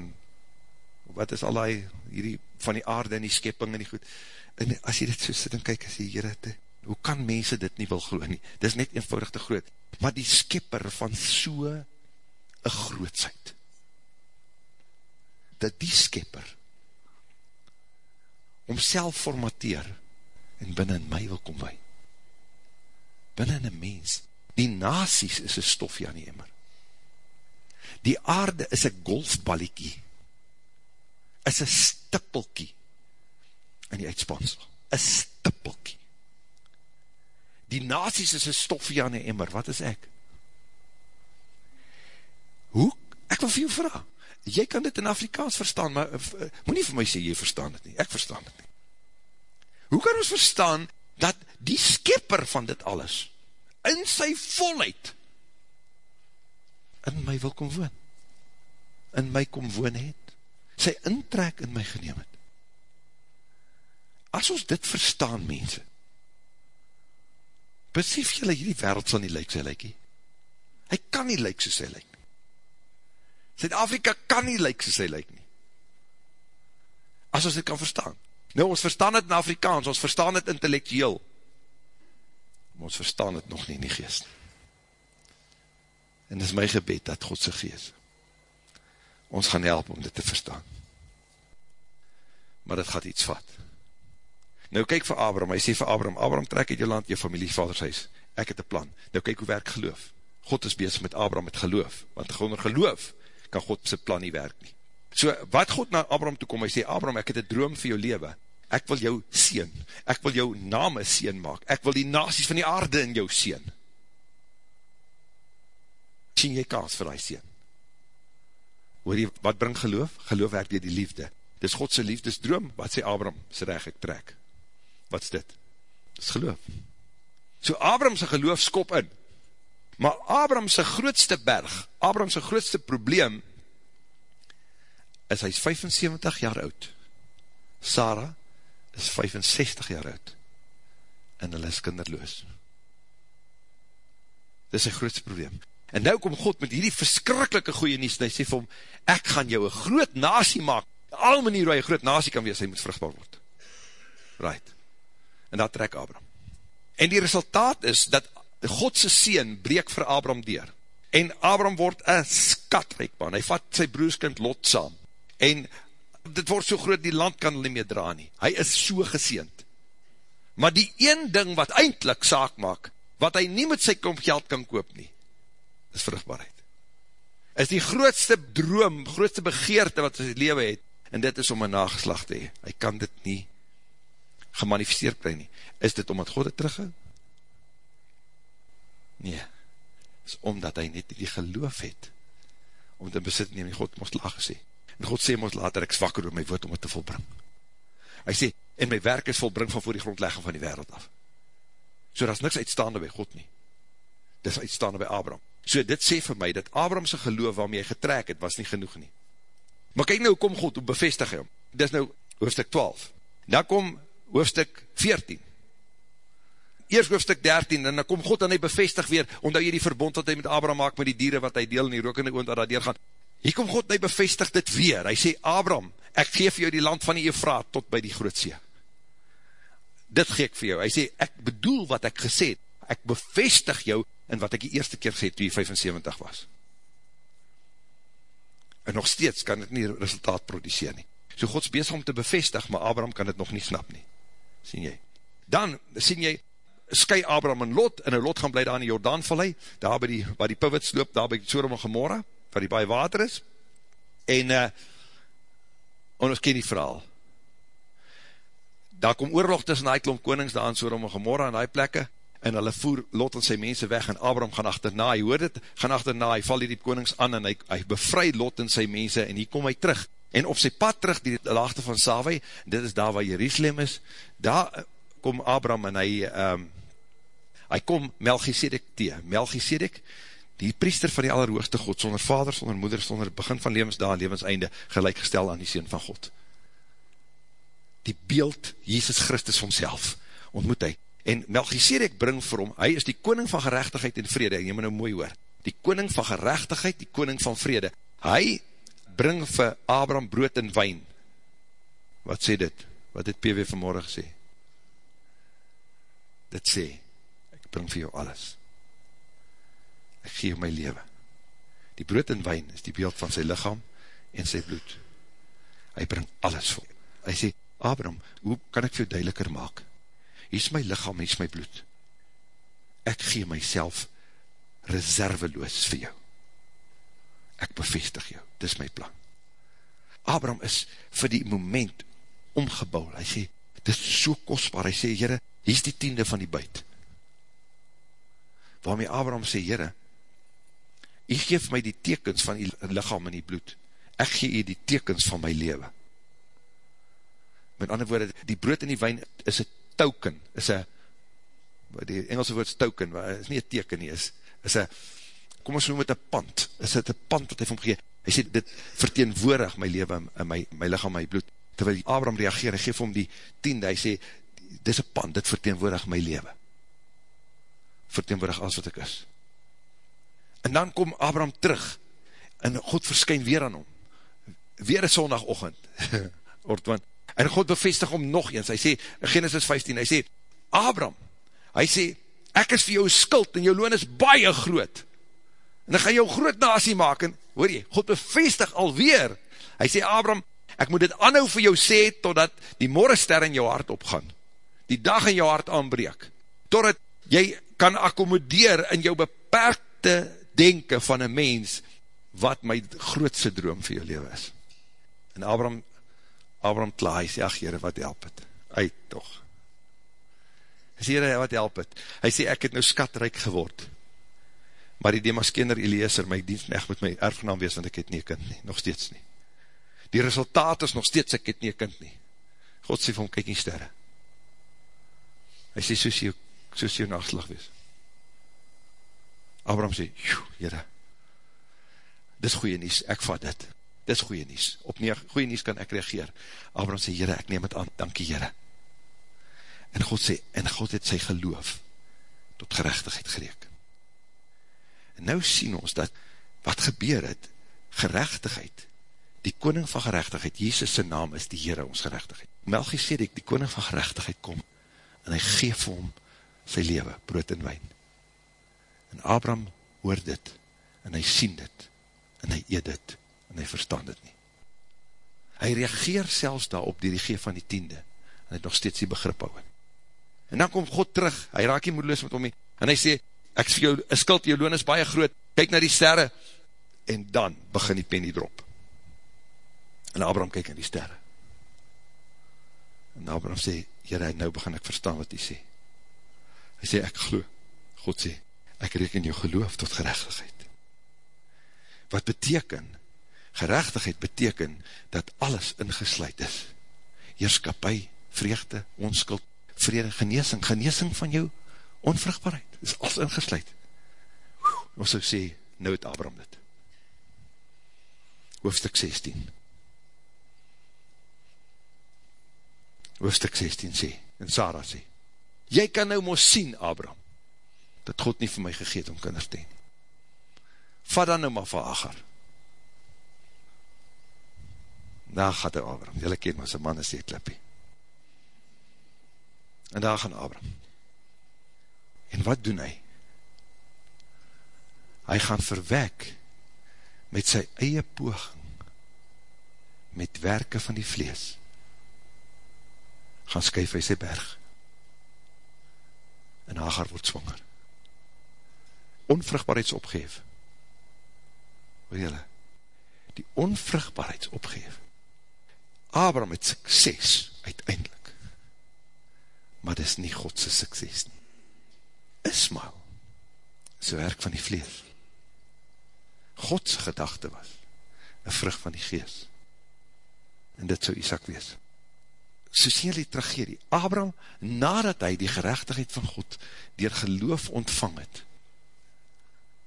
wat is al die, hierdie, van die aarde en die skepping en die goed, en as jy dit so sit en kyk, as jy hier het, hoe kan mense dit nie wil glo nie, dit is net eenvoudig te groot, maar die skepper van so een grootsheid, dat die skepper, homself formateer, en binnen my wil kom wij, binnen een mens, die nasies is een stofje aan die emmer, die aarde is een golfballiekie, is een stippelkie, in die uitspansel, een stippelkie, die nasies is een stofje aan die emmer, wat is ek? Hoe? Ek wil vir jou vraag, jy kan dit in Afrikaans verstaan, maar uh, moet nie vir my sê, jy verstaan dit nie, ek verstaan dit nie. Hoe kan ons verstaan, dat die skepper van dit alles, in sy volheid, in my wil kom woon, in my kom woon het, sy intrek in my geneem het. As ons dit verstaan, mense, besef jylle, hierdie wereld sal nie lyk sy lykie. Hy kan nie lyk soos hy lyk nie. Zuid-Afrika kan nie lyk soos hy lyk nie. As ons dit kan verstaan. Nou, ons verstaan het in Afrikaans, ons verstaan het intellectueel, maar ons verstaan het nog nie in die geest. En dit is my gebed, dat Godse geest ons gaan help om dit te verstaan. Maar dit gaat iets vat. Nou kyk vir Abraham, hy sê vir Abraham, Abraham trek uit jou land, jou familie, vaders huis, ek het een plan. Nou kyk hoe werk geloof. God is bezig met Abraham met geloof, want onder geloof kan God sy plan nie werk nie. So, wat God na Abraham toekom, hy sê, Abraham, ek het een droom vir jou leven, ek wil jou sien, ek wil jou name sien maak, ek wil die nasies van die aarde in jou sien. Sien jy kans vir die sien? Hoor jy, wat bring geloof? Geloof werk dier die liefde. Dis Godse liefdesdroom, wat sê Abraham, sê reg ek trek. Wat is dit? Dis geloof. So Abraham sy geloof skop in. Maar Abraham sy grootste berg, Abraham sy grootste probleem, is hy is 75 jaar oud. Sarah is 65 jaar oud. En hulle is kinderloos. Dit is sy grootste probleem. En nou kom God met hierdie verskrikkelike goeie nies, en hy sê vir hom, ek gaan jou een groot nasie maak, al manier waar jy groot nasie kan wees, hy moet vruchtbaar word. Right. En dat trek Abraham. En die resultaat is, dat Godse seen breek vir Abraham deur. En Abraham word een skatrijkman, hy vat sy broerskind Lot saam, en dit word so groot, die land kan nie meer dra nie. Hy is so geseend. Maar die een ding wat eindelijk saak maak, wat hy nie met sy kom geld kan koop nie, is vruchtbaarheid. Is die grootste droom, grootste begeerte wat sy lewe het, en dit is om een nageslag te hee. Hy kan dit nie gemanifesteerd kry nie. Is dit omdat God het teruggehou? Nee, is omdat hy net die geloof het, om te besit neem, God moest laag gesê. En God sê ons later, ek zwakker door my woord om het te volbring. Hy sê, en my werk is volbring van voor die grondlegging van die wereld af. So daar is niks uitstaande by God nie. Dit is uitstaande by Abraham. So dit sê vir my, dat Abrahamse geloof waarmee hy getrek het, was nie genoeg nie. Maar kyk nou, kom God, hoe bevestig hy hom? Dit is nou hoofdstuk 12. Dan kom hoofdstuk 14. Eerst hoofdstuk 13, en dan kom God en hy bevestig weer, omdat hy die verbond wat hy met Abraham maak, met die dieren wat hy deel in die rook en die oond wat daar gaan. Hier kom God, hy bevestig dit weer. Hy sê, Abraham, ek geef jou die land van die Eufraat tot by die grootsee. Dit geef vir jou. Hy sê, ek bedoel wat ek gesê het. Ek bevestig jou in wat ek die eerste keer gesê het, toe jy 75 was. En nog steeds kan dit nie resultaat produceer nie. So God is bezig om te bevestig, maar Abraham kan dit nog nie snap nie. Sien jy? Dan, sien jy, sky Abraham en Lot, en Lot gaan bly daar in die Jordaan vallei, daar by die, waar die pivot sloop, daar by Sodom en Gomorra, waar die baie water is, en, uh, en ons ken die verhaal. Daar kom oorlog tussen die klomp konings daar in Sodom en Gomorra, en die plekke, en hulle voer Lot en sy mense weg, en Abraham gaan achterna, hy hoor dit, gaan achterna, hy val die die konings aan, en hy, hy bevry Lot en sy mense, en hier kom hy terug, en op sy pad terug, die laagte van Savai, dit is daar waar Jerusalem is, daar kom Abraham, en hy, um, hy kom Melchizedek tee, Melchizedek, die priester van die allerhoogste God, sonder vader, sonder moeder, sonder begin van levensdaal en levenseinde, gelijkgestel aan die Seen van God. die beeld Jesus Christus homself, ontmoet hy. En Melchizedek bring vir hom, hy is die koning van gerechtigheid en vrede, en jy moet nou mooi hoor, die koning van gerechtigheid, die koning van vrede, hy bring vir Abraham brood en wijn. Wat sê dit? Wat het PW vanmorgen gesê? Dit sê, ek bring vir jou alles. Ek gee jou my leven. Die brood en wijn is die beeld van sy lichaam en sy bloed. Hy bring alles voor. Hy sê, Abraham, hoe kan ek vir jou duideliker maak? Hier is my lichaam, hier is my bloed. Ek gee myself reserveloos vir jou. Ek bevestig jou, dit is my plan. Abraham is vir die moment omgebouw. Hy sê, dit is so kostbaar. Hy sê, Heere, hier is die tiende van die buit. Waarmee Abraham sê, Heere, jy geef my die tekens van die lichaam en die bloed. Ek gee jy die tekens van my leven. Met ander woorde, die brood en die wijn is een token, is een, die Engelse woord is token, is nie een teken nie, is, is een, kom ons noem het een pand, is het een pand wat hy vir gegeen, hy sê, dit verteenwoordig my leven, my, my lichaam, my bloed, terwyl Abraham reageer, hy geef hom die tiende, hy sê, dit is een pand, dit verteenwoordig my leven, verteenwoordig alles wat ek is, En dan kom Abraham terug, en God verskyn weer aan hom, weer een zondagochtend, en God bevestig hom nog eens, hy sê, Genesis 15, hy sê, Abraham, hy sê, ek is vir jou skuld, en jou loon is baie groot, en ek gaan jou groot nasie maak, en hoor jy, God bevestig alweer, hy sê, Abraham, ek moet dit anhou vir jou sê, totdat die morgenster in jou hart opgaan, die dag in jou hart aanbreek, totdat jy kan accommodeer in jou beperkte denken van een mens, wat my grootste droom vir jou leven is. En Abraham, Abraham klaar, hy sê, ach jyre, wat help het? Uit toch. Hy sê, jyre, wat help het? Hy sê, ek het nou skatrijk geword. Maar die demaskener Eliezer, my dienstnecht met my erfgenaam wees, want ek het nie kind nie, nog steeds nie. Die resultaat is nog steeds, ek het nie kind nie. God sê vir hom, kyk nie sterre. Hy sê, soos jy, soos jy nachtslag wees. Abraham sê, jyre, dis goeie nies, ek vat dit, dis goeie nies, op nie goeie nies kan ek reageer. Abraham sê, jyre, ek neem het aan, dankie jyre. En God sê, en God het sy geloof tot gerechtigheid gereken. En nou sien ons dat, wat gebeur het, gerechtigheid, die koning van gerechtigheid, Jezus sy naam is die Heere ons gerechtigheid. Melchizedek, die koning van gerechtigheid kom, en hy geef vir hom sy leven, brood en wijn. En Abraham hoor dit, en hy sien dit, en hy eet dit, en hy verstaan dit nie. Hy reageer selfs daarop die regeer van die tiende, en hy het nog steeds die begrip hou. En dan kom God terug, hy raak nie moedeloos met hom nie, en hy sê, ek vir jou, een skuld, jou loon is baie groot, kyk na die sterre, en dan begin die penny drop. En Abraham kyk na die sterre. En Abraham sê, Heere, nou begin ek verstaan wat hy sê. Hy sê, ek glo. God sê, ek reken jou geloof tot gerechtigheid. Wat beteken, gerechtigheid beteken, dat alles ingesluid is. Heerskapie, vreugde, onskuld, vrede, geneesing, geneesing van jou onvruchtbaarheid, is alles ingesluid. Ons sou sê, nou het Abraham dit. Hoofstuk 16 Hoofstuk 16 sê, en Sarah sê, jy kan nou mos sien, Abraham, dat God nie vir my gegeet om kinders te heen. Vat dan nou maar van Agar. Daar gaat hy Abram, jylle ken maar sy man is die klippie. En daar gaan Abram. En wat doen hy? Hy gaan verwek met sy eie poging, met werke van die vlees, gaan skuif hy sy berg, en Hagar word zwanger onvruchtbaarheidsopgeef. Hoor jylle? Die onvruchtbaarheidsopgeef. Abraham het sukses, uiteindelik. Maar dit is nie Godse sukses nie. Ismael, is werk van die vlees. Godse gedachte was, een vrucht van die gees. En dit zou Isaac wees. So sien die tragedie. Abraham, nadat hy die gerechtigheid van God, dier geloof ontvang het,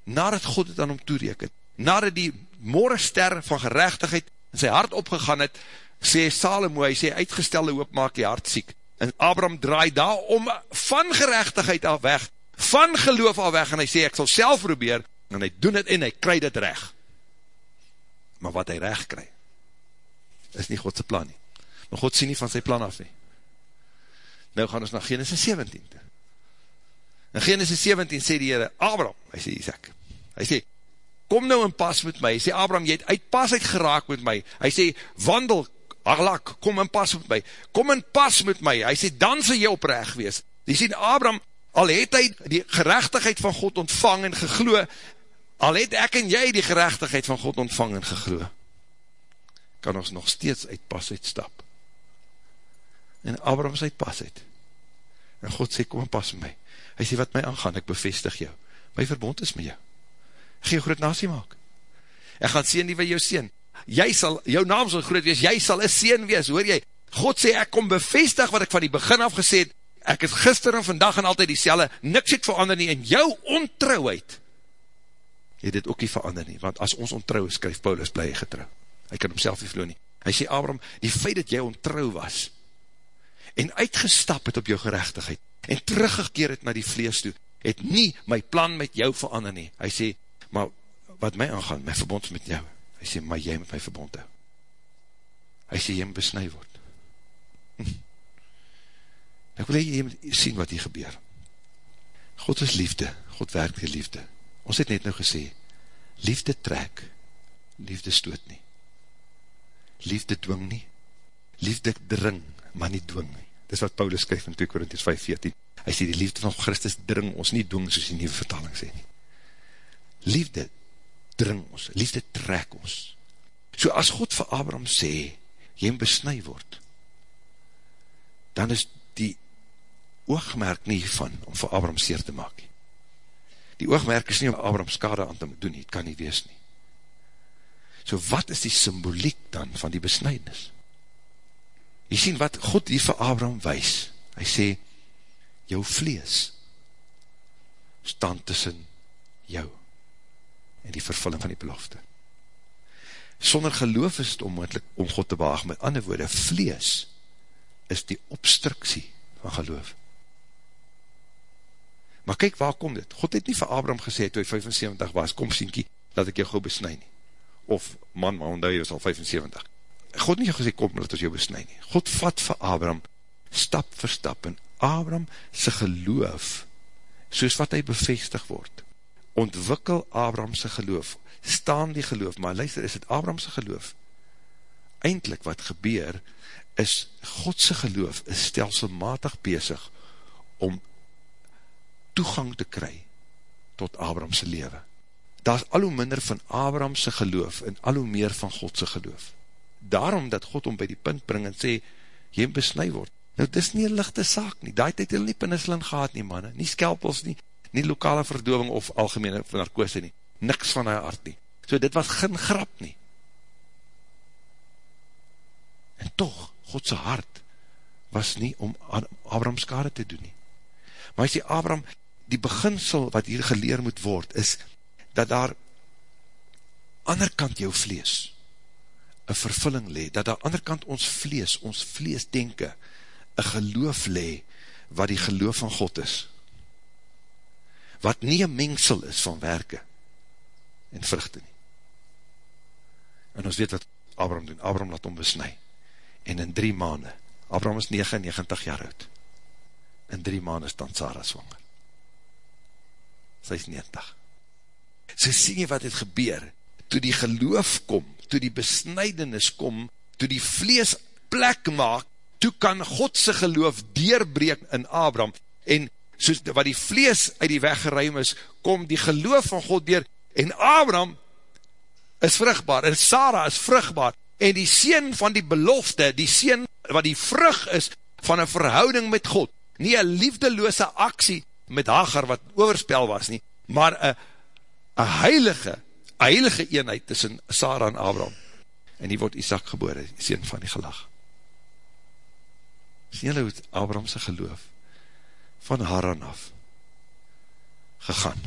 nadat God het aan hom toereken, nadat die morgenster van gerechtigheid en sy hart opgegaan het, sê Salomo, hy sê, uitgestelde hoop maak die hart siek, en Abraham draai daar om van gerechtigheid af weg, van geloof al weg, en hy sê, ek sal self probeer, en hy doen het en hy kry dit reg. Maar wat hy reg kry, is nie Godse plan nie. Maar God sien nie van sy plan af nie. Nou gaan ons na Genesis 17 toe. In Genesis 17 sê die Heere, Abraham, hy sê Isaac, hy sê, kom nou in pas met my, hy sê, Abraham, jy het uit pas uit geraak met my, hy sê, wandel, Aglak, kom in pas met my, kom in pas met my, hy sê, dan sal jy oprecht wees, jy sê, Abraham, al het hy die gerechtigheid van God ontvang en gegloe, al het ek en jy die gerechtigheid van God ontvang en gegloe, kan ons nog steeds uit pas uitstap. En Abraham is uit pas uit. En God sê, kom en pas met my. Hy sê, wat my aangaan, ek bevestig jou. My verbond is met jou. Ek gaan jou groot nasie maak. Ek gaan sien die van jou sien. Jy sal, jou naam sal groot wees, jy sal een sien wees, hoor jy? God sê, ek kom bevestig wat ek van die begin af gesê het, ek is gister en vandag en altyd die selle, niks het verander nie, en jou ontrouheid, het dit ook nie verander nie, want as ons ontrouw is, skryf Paulus, bly hy getrouw. Hy kan homself nie vloe nie. Hy sê, Abraham, die feit dat jy ontrouw was, en uitgestap het op jou gerechtigheid, en teruggekeer het na die vlees toe, het nie my plan met jou verander nie. Hy sê, maar wat my aangaan, my verbond met jou, hy sê, maar jy met my verbond hou. Hy sê, jy moet besnui word. Ek wil jy sien wat hier gebeur. God is liefde, God werk die liefde. Ons het net nou gesê, liefde trek, liefde stoot nie. Liefde dwing nie, liefde dring, maar nie dwing nie. Dis wat Paulus skryf in 2 Korinties 5, 14. Hy sê, die liefde van Christus dring ons nie dwing, soos die nieuwe vertaling sê nie. Liefde dring ons, liefde trek ons. So as God vir Abraham sê, jy besnui word, dan is die oogmerk nie van om vir Abraham seer te maak. Die oogmerk is nie om Abraham skade aan te doen, het kan nie wees nie. So wat is die symboliek dan van die besnijdnis? Jy sien wat God hier vir Abraham wees. Hy sê, jou vlees stand tussen jou en die vervulling van die belofte. Sonder geloof is het onmoendlik om God te waag, met ander woorde, vlees is die obstruksie van geloof. Maar kyk, waar kom dit? God het nie vir Abraham gesê, toe hy 75 was, kom sienkie, dat ek jou gauw besnui nie. Of, man, maar ondou jy was al 75. God nie gesê, kom, dat ons jou besnui nie. God vat vir Abraham, stap vir stap, en Abraham sy geloof, soos wat hy bevestig word, ontwikkel Abraham sy geloof, staan die geloof, maar luister, is het Abraham sy geloof? Eindelijk wat gebeur, is Godse geloof is stelselmatig bezig om toegang te kry tot Abrahamse lewe. Daar is al hoe minder van Abrahamse geloof en al hoe meer van Godse geloof. Daarom dat God om by die punt bring en sê, jy besnui word. Nou, dis nie een lichte saak nie. Daai tyd het nie penicillin gehad nie, manne. Nie skelpels nie, nie lokale verdoving of algemene narkose nie. Niks van hy aard nie. So dit was geen grap nie. En toch, Godse hart was nie om Abraham skade te doen nie. Maar hy sê, Abraham, die beginsel wat hier geleer moet word, is dat daar ander kant jou vlees een vervulling le, dat daar ander kant ons vlees, ons vlees denke, een geloof le, wat die geloof van God is. Wat nie een mengsel is van werke en vruchte nie. En ons weet wat Abraham doen, Abraham laat hom besnui. En in drie maanden, Abraham is 99 jaar oud, in drie maanden is dan Sarah swanger. Sy is 90. So sien jy wat het gebeur, toe die geloof kom, toe die besnijdenis kom, toe die vlees plek maak, toe kan Godse geloof deurbreek in Abraham, en soos wat die vlees uit die weg geruim is, kom die geloof van God deur, en Abraham is vrugbaar, en Sarah is vrugbaar, en die sien van die belofte, die sien wat die vrug is, van een verhouding met God, nie een liefdeloose aksie met Hagar wat overspel was nie, maar een, een heilige, heilige eenheid tussen Sarah en Abraham. En die word Isaac gebore, sien van die gelag. Sien julle hoe Abrahamse geloof van Haran af gegaan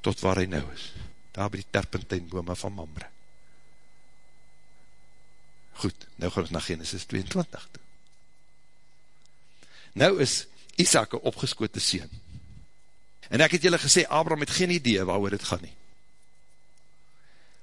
tot waar hy nou is, daar by die terpentijnbome van Mamre. Goed, nou gaan ons na Genesis 22 toe. Nou is Isaac een opgeskote sien. En ek het julle gesê, Abraham het geen idee waar dit gaan nie.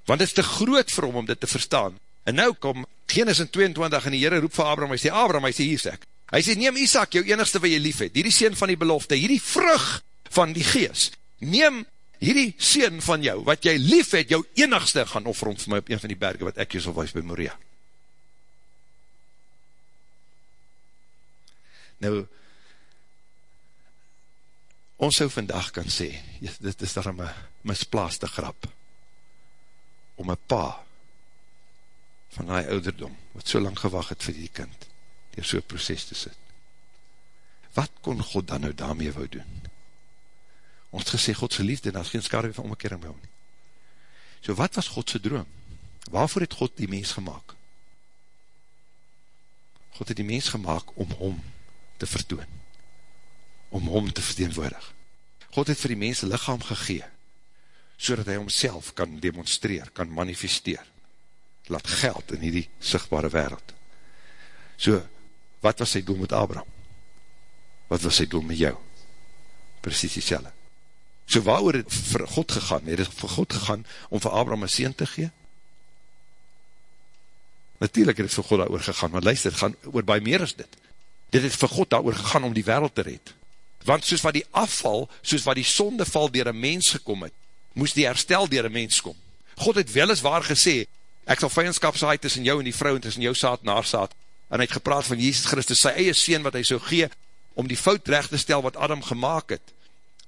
Want het is te groot vir hom om dit te verstaan. En nou kom Genesis 22 en die Heere roep vir Abraham, hy sê, Abraham, hy sê, Isaac. Hy sê, neem Isaac, jou enigste wat jy lief het, hierdie sien van die belofte, hierdie vrug van die gees, neem hierdie sien van jou, wat jy lief het, jou enigste gaan offer om vir my op een van die berge, wat ek jy sal wees by Moria. Nou, ons sou vandag kan sê, dit is daar een misplaaste grap, om een pa, van die ouderdom, wat so lang gewag het vir die kind, door so'n proces te sit. Wat kon God dan nou daarmee wou doen? Ons gesê, Godse liefde, en daar is geen skade van omkering by hom nie. So wat was Godse droom? Waarvoor het God die mens gemaakt? God het die mens gemaakt om hom te vertoon. Om hom te verteenwoordig. God het vir die mens lichaam gegee, so dat hy homself kan demonstreer, kan manifesteer. Laat geld in die sigtbare wereld. So, wat was sy doel met Abraham? Wat was sy doel met jou? Precies die selle. So waar het vir God gegaan? Het het vir God gegaan om vir Abraham een seen te gee? Natuurlijk het het vir God daar gegaan, maar luister, het gaan oor baie meer as dit. Dit het vir God daar gegaan om die wereld te red. Want soos wat die afval, soos wat die sondeval dier een mens gekom het, moes die herstel dier een mens kom. God het weliswaar gesê, ek sal vijandskap saai tussen jou en die vrou en tussen jou saad en haar saad, en hy het gepraat van Jesus Christus, sy eie sien wat hy so gee, om die fout recht te stel wat Adam gemaakt het.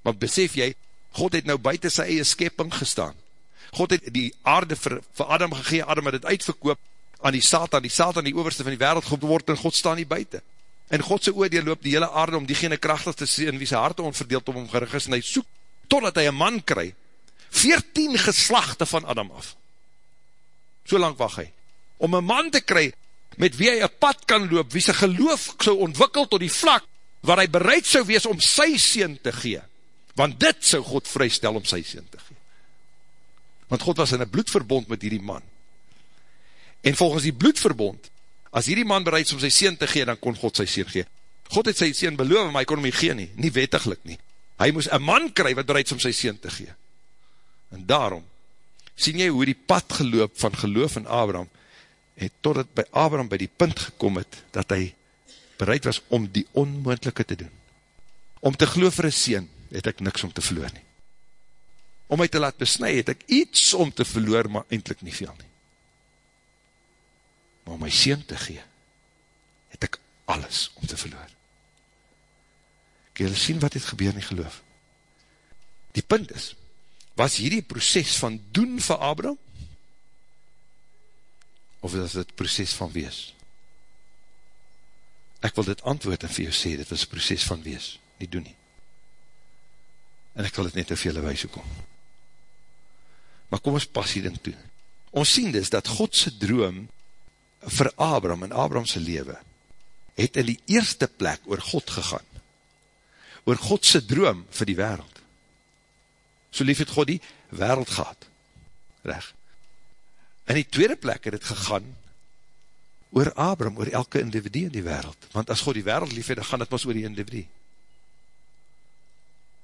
Want besef jy, God het nou buiten sy eie skepping gestaan. God het die aarde vir, vir Adam gegee, Adam het het uitverkoop aan die Satan, die Satan die overste van die wereld geword, en God staan nie buiten. En Godse oordeel loop die hele aarde om diegene krachtig te sien, wie sy harte onverdeeld om hom gerig is, en hy soek, totdat hy een man kry, veertien geslachte van Adam af. So lang wacht hy. Om een man te kry, met wie hy een pad kan loop, wie sy geloof so ontwikkel tot die vlak, waar hy bereid sou wees om sy sien te gee want dit sou God vrystel om sy sien te gee. Want God was in een bloedverbond met hierdie man. En volgens die bloedverbond, as hierdie man bereid om sy sien te gee, dan kon God sy sien gee. God het sy sien beloof, maar hy kon hom nie gee nie, nie wettiglik nie. Hy moes een man kry wat bereid om sy sien te gee. En daarom, sien jy hoe die pad geloop van geloof in Abraham, het totdat by Abraham by die punt gekom het, dat hy bereid was om die onmoendelike te doen. Om te geloof vir een sien, het ek niks om te verloor nie. Om my te laat besnui, het ek iets om te verloor, maar eindelijk nie veel nie. Maar om my sien te gee, het ek alles om te verloor. Kan julle sien wat het gebeur in die geloof? Die punt is, was hierdie proces van doen vir Abraham? Of was dit proces van wees? Ek wil dit antwoord en vir jou sê, dit was proces van wees, nie doen nie en ek wil het net te vele wees kom. Maar kom ons pas hier ding toe. Ons sien dus dat Godse droom vir Abraham en Abrahamse lewe het in die eerste plek oor God gegaan. Oor Godse droom vir die wereld. So lief het God die wereld gehad. Reg. In die tweede plek het het gegaan oor Abraham, oor elke individu in die wereld. Want as God die wereld lief het, dan gaan het pas oor die individu.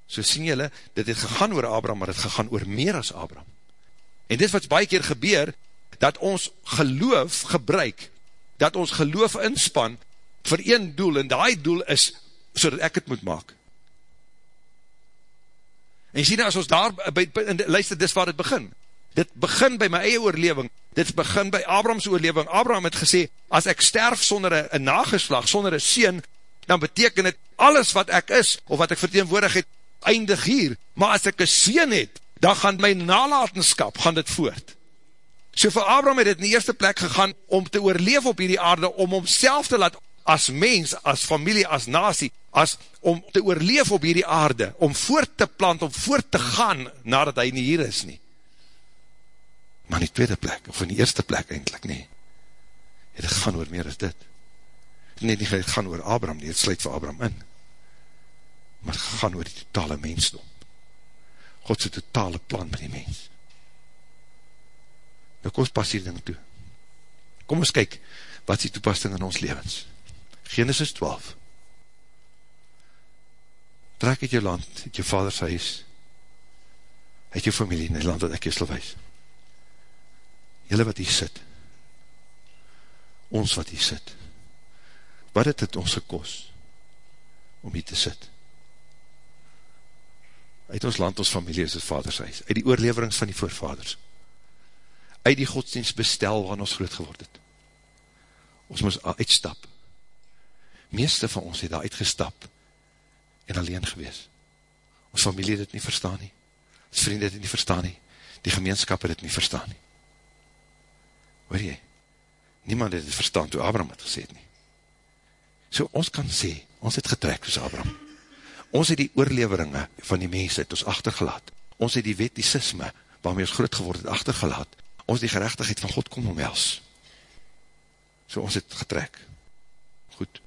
So sien jylle, dit het gegaan oor Abraham, maar dit gegaan oor meer as Abraham. En dit wat baie keer gebeur, dat ons geloof gebruik, dat ons geloof inspan, vir een doel, en die doel is, so dat ek het moet maak. En sien, as ons daar, by, by, luister, dis waar dit begin. Dit begin by my eie oorleving, dit begin by Abrahams oorleving. Abraham het gesê, as ek sterf sonder een nageslag, sonder een sien, dan beteken het, alles wat ek is, of wat ek verteenwoordig het, eindig hier, maar as ek een sien het, dan gaan my nalatenskap, gaan dit voort. So vir Abraham het het in die eerste plek gegaan, om te oorleef op hierdie aarde, om homself te laat, as mens, as familie, as nasie, as om te oorleef op hierdie aarde, om voort te plant, om voort te gaan, nadat hy nie hier is nie. Maar in die tweede plek, of in die eerste plek eindelijk nie, het gaan oor meer as dit. Nee, nie, het gaan oor Abraham nie, het sluit vir Abraham in maar het gaan oor die totale mensdom. Godse totale plan met die mens. Nou kom ons pas hier ding toe. Kom ons kyk, wat is die toepassing in ons levens? Genesis 12. Trek uit jou land, uit jou vaders huis, uit jou familie in die land wat ek jy sal wees. Julle wat hier sit, ons wat hier sit, wat het het ons gekos om hier te sit? Uit ons land, ons familie is het vaders huis, uit die oorleverings van die voorvaders, uit die godsdienst bestel waar ons groot geword het. Ons moes uitstap. Meeste van ons het daar uitgestap en alleen gewees. Ons familie het het nie verstaan nie. Ons vrienden het het nie verstaan nie. Die gemeenskap het het nie verstaan nie. Hoor jy? Niemand het het verstaan toe Abraham het gesê het nie. So ons kan sê, ons het getrek soos Abraham. Ons het die oorleveringe van die mens het ons achtergelaat. Ons het die wettisisme waarmee ons groot geword het achtergelaat ons die gerechtigheid van God kom omhels. So ons het getrek. Goed.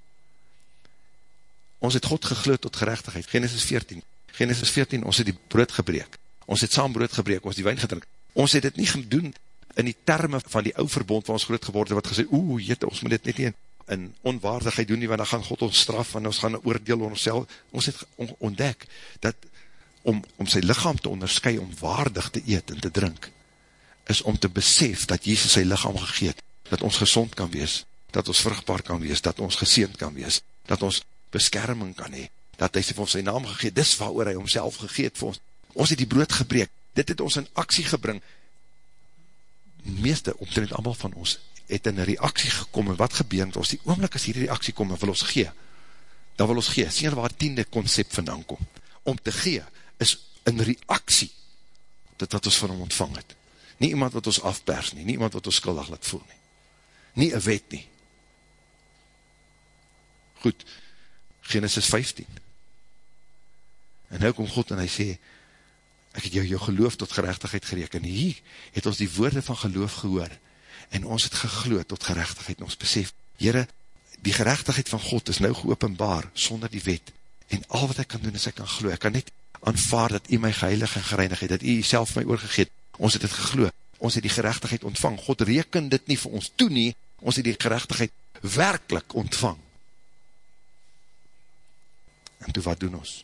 Ons het God gegloed tot gerechtigheid. Genesis 14. Genesis 14, ons het die brood gebreek. Ons het saam brood gebreek, ons die wijn gedrink. Ons het dit nie gedoen in die termen van die ou verbond waar ons groot geworden, wat gesê, oeh, jette, ons moet dit net nie in onwaardigheid doen nie, want dan gaan God ons straf, en ons gaan oordeel oor ons self. Ons het ontdek, dat om, om sy lichaam te onderskui, om waardig te eet en te drink, is om te besef dat Jezus sy lichaam gegeet, dat ons gezond kan wees, dat ons vruchtbaar kan wees, dat ons geseend kan wees, dat ons beskerming kan hee, dat hy vir ons sy naam gegeet, dis waar hy homself gegeet vir ons, ons het die brood gebreek, dit het ons in actie gebring, meeste, omtrent allemaal van ons, het in reaksie gekom, en wat gebeur met ons, die oomlik as hierdie reaksie kom, en wil ons gee, dan wil ons gee, sien waar tiende concept vandaan kom, om te gee, is een reaksie, dit wat ons van hom ontvang het, nie iemand wat ons afpers nie, nie iemand wat ons skuldig laat voel nie, nie een wet nie. Goed, Genesis 15. En nou kom God en hy sê, ek het jou, jou geloof tot gerechtigheid gereken, hier het ons die woorde van geloof gehoor, en ons het gegloed tot gerechtigheid, en ons besef, Heere, die gerechtigheid van God is nou geopenbaar, sonder die wet, en al wat ek kan doen is ek kan glo, ek kan net aanvaard dat u my geheilig en gereinig het, dat u self my oorgegeet, ons het het gegloe, ons het die gerechtigheid ontvang, God reken dit nie vir ons toe nie, ons het die gerechtigheid werkelijk ontvang. En toe wat doen ons?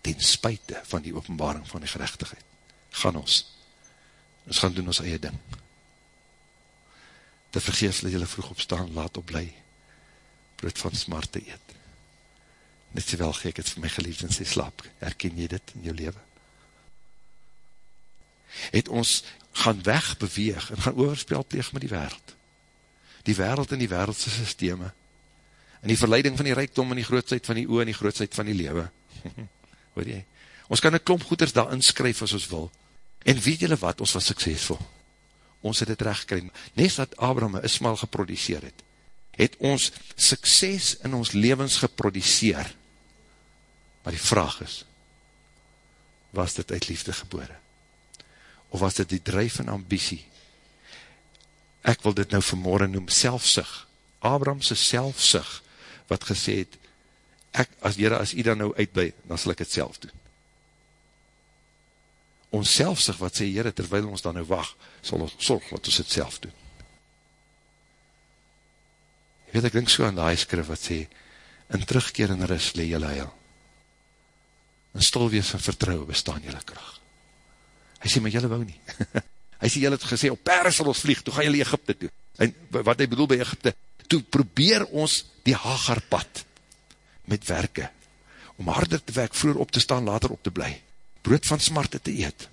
Ten spuite van die openbaring van die gerechtigheid, gaan ons, ons gaan doen ons eie ding. Te vergeef dat jylle vroeg opstaan, laat op bly, brood van smart te eet. Net sê wel, gek het vir my geliefd in sy slaap, herken jy dit in jou leven? het ons gaan wegbeweeg en gaan overspel pleeg met die wereld. Die wereld en die wereldse systeme. En die verleiding van die rijkdom en die grootsheid van die oe en die grootsheid van die lewe. Hoor jy? Ons kan een klomp goeders daar inskryf as ons wil. En weet julle wat, ons was suksesvol. Ons het het recht gekry. Nes wat Abraham en Ismael geproduceer het, het ons sukses in ons levens geproduceer. Maar die vraag is, was dit uit liefde gebore? of was dit die drijf en ambitie? Ek wil dit nou vanmorgen noem selfsig, Abrahamse selfsig, wat gesê het, ek, as jyre, as jy dan nou uitbui, dan sal ek het self doen. Ons selfsig, wat sê jyre, terwijl ons dan nou wacht, sal ons sorg wat ons het self doen. Jy weet, ek denk so aan die skrif wat sê, in terugkeer in rust, le jylle heil. In stolwees en vertrouwe bestaan jylle kracht. Hy sê, maar jylle wou nie. hy sê, jylle het gesê, op Paris sal ons vlieg, toe gaan jylle Egypte toe. En wat hy bedoel by Egypte, toe probeer ons die hagarpad met werke, om harder te werk, vroeger op te staan, later op te bly, brood van smarte te eet.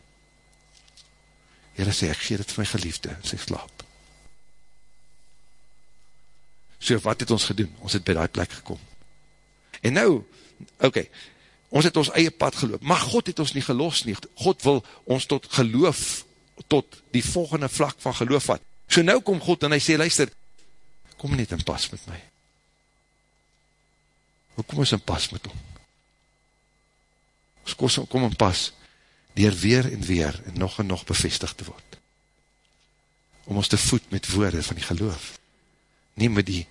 Jylle sê, ek gee dit vir my geliefde, sê slaap. So, wat het ons gedoen? Ons het by die plek gekom. En nou, oké, okay, ons het ons eie pad geloop, maar God het ons nie gelos nie, God wil ons tot geloof, tot die volgende vlak van geloof vat, so nou kom God en hy sê, luister, kom net in pas met my, hoe kom ons in pas met hom, ons kom in pas, dier weer en weer, en nog en nog bevestig te word, om ons te voed met woorde van die geloof, nie met die,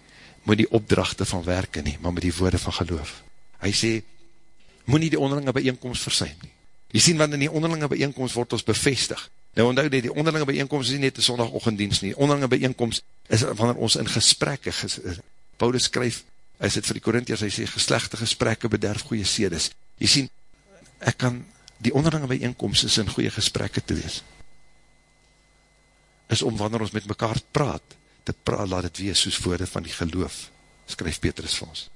met die opdrachte van werken nie, maar met die woorde van geloof, hy sê, moet nie die onderlinge bijeenkomst versuim nie. Jy sien, want in die onderlinge bijeenkomst word ons bevestig. Nou onthou net, die onderlinge bijeenkomst is nie net die sondagochtenddienst nie, onderlinge bijeenkomst is wanneer ons in gesprekke, ges, Paulus skryf, hy sê vir die Korintiërs, hy sê, geslechte gesprekke bederf goeie sedes. Jy sien, ek kan, die onderlinge bijeenkomst is in goeie gesprekke te wees. Is om wanneer ons met mekaar praat, te praat, laat het wees soos woorde van die geloof, skryf Petrus vir ons.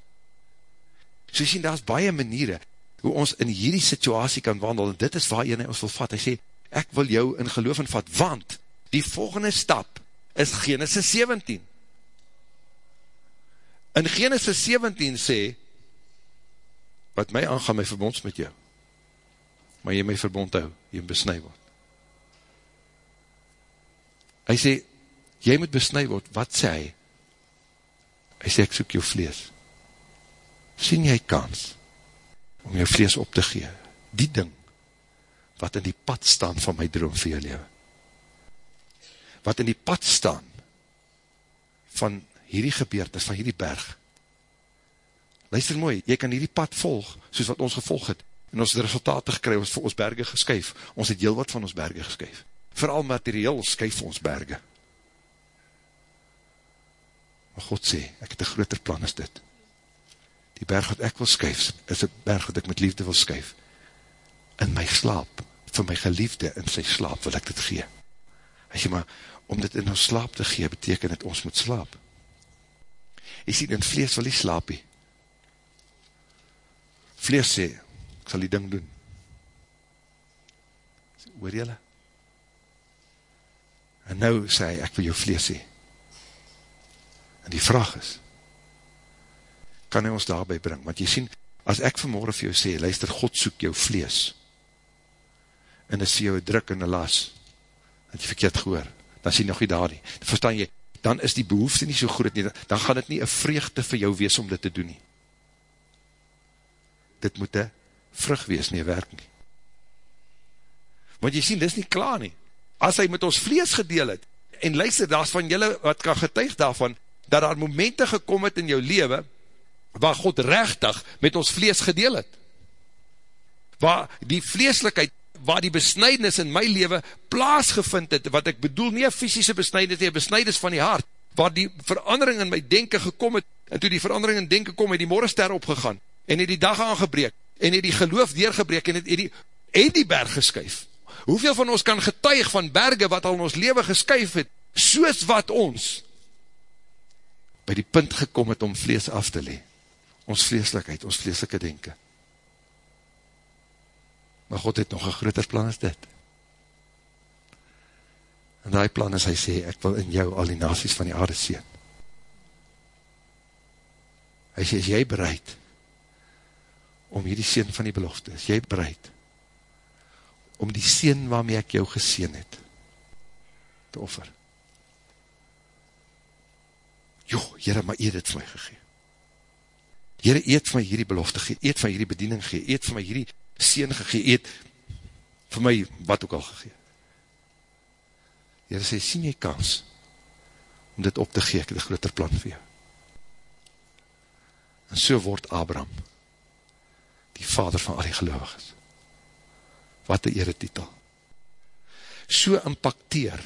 So jy sien, daar is baie maniere, hoe ons in hierdie situasie kan wandel, en dit is waar jy ons wil vat, hy sê, ek wil jou in geloof in vat, want, die volgende stap, is Genesis 17. In Genesis 17 sê, wat my aangaan, my verbonds met jou, maar jy my verbond hou, jy besnui word. Hy sê, jy moet besnui word, wat sê hy? Hy sê, ek soek jou vlees. Sien jy kans, om jou vlees op te gee? Die ding, wat in die pad staan van my droom vir jou leven. Wat in die pad staan, van hierdie gebeurtes, van hierdie berg. Luister mooi, jy kan hierdie pad volg, soos wat ons gevolg het, en ons het resultate gekry, ons vir ons berge geskyf, ons het heel wat van ons berge geskyf. Vooral materieel skyf ons berge. Maar God sê, ek het een groter plan as dit. Die berg wat ek wil skyf, is een berg wat ek met liefde wil skyf. In my slaap, vir my geliefde in sy slaap wil ek dit gee. Hy sê maar, om dit in ons slaap te gee, beteken het ons moet slaap. Jy sê, in vlees wil jy slaapie. Vlees sê, ek sal die ding doen. Hoor jylle? En nou sê hy, ek wil jou vlees sê. En die vraag is, kan hy ons daarby bring? Want jy sien, as ek vanmorgen vir jou sê, luister, God soek jou vlees, en is vir jou druk en een las, dat jy verkeerd gehoor, dan sê nog nie daar nie, verstaan jy, dan is die behoefte nie so groot nie, dan gaan het nie een vreugde vir jou wees om dit te doen nie. Dit moet een vrug wees, nie werk nie. Want jy sien, dit is nie klaar nie. As hy met ons vlees gedeel het, en luister, daar van julle wat kan getuig daarvan, dat daar momente gekom het in jou leven, waar God rechtig met ons vlees gedeel het. Waar die vleeslikheid waar die besnijdenis in my leven plaasgevind het, wat ek bedoel nie een fysische besnijdenis, nie een besnijdenis van die hart, waar die verandering in my denken gekom het, en toe die verandering in denken kom, het die morgenster opgegaan, en het die dag aangebreek, en het die geloof deurgebreek, en het, het, die, het die berg geskuif. Hoeveel van ons kan getuig van berge, wat al in ons leven geskuif het, soos wat ons, by die punt gekom het om vlees af te lee, ons vleeslikheid, ons vleeslike denken, maar God het nog een groter plan as dit. En die plan is, hy sê, ek wil in jou al die nasies van die aarde sien. Hy sê, is jy bereid om hierdie sien van die belofte, is jy bereid om die sien waarmee ek jou geseen het, te offer? Jo, jyre, maar eet het vir my gegeen. Jyre, eet van my hierdie belofte gee, eet van hierdie bediening gee, eet van my hierdie sien gegee het, vir my wat ook al gegee. Heere sê, sien jy kans, om dit op te gee, ek het een groter plan vir jou. En so word Abraham, die vader van al die geloviges. Wat een eretitel. So impacteer,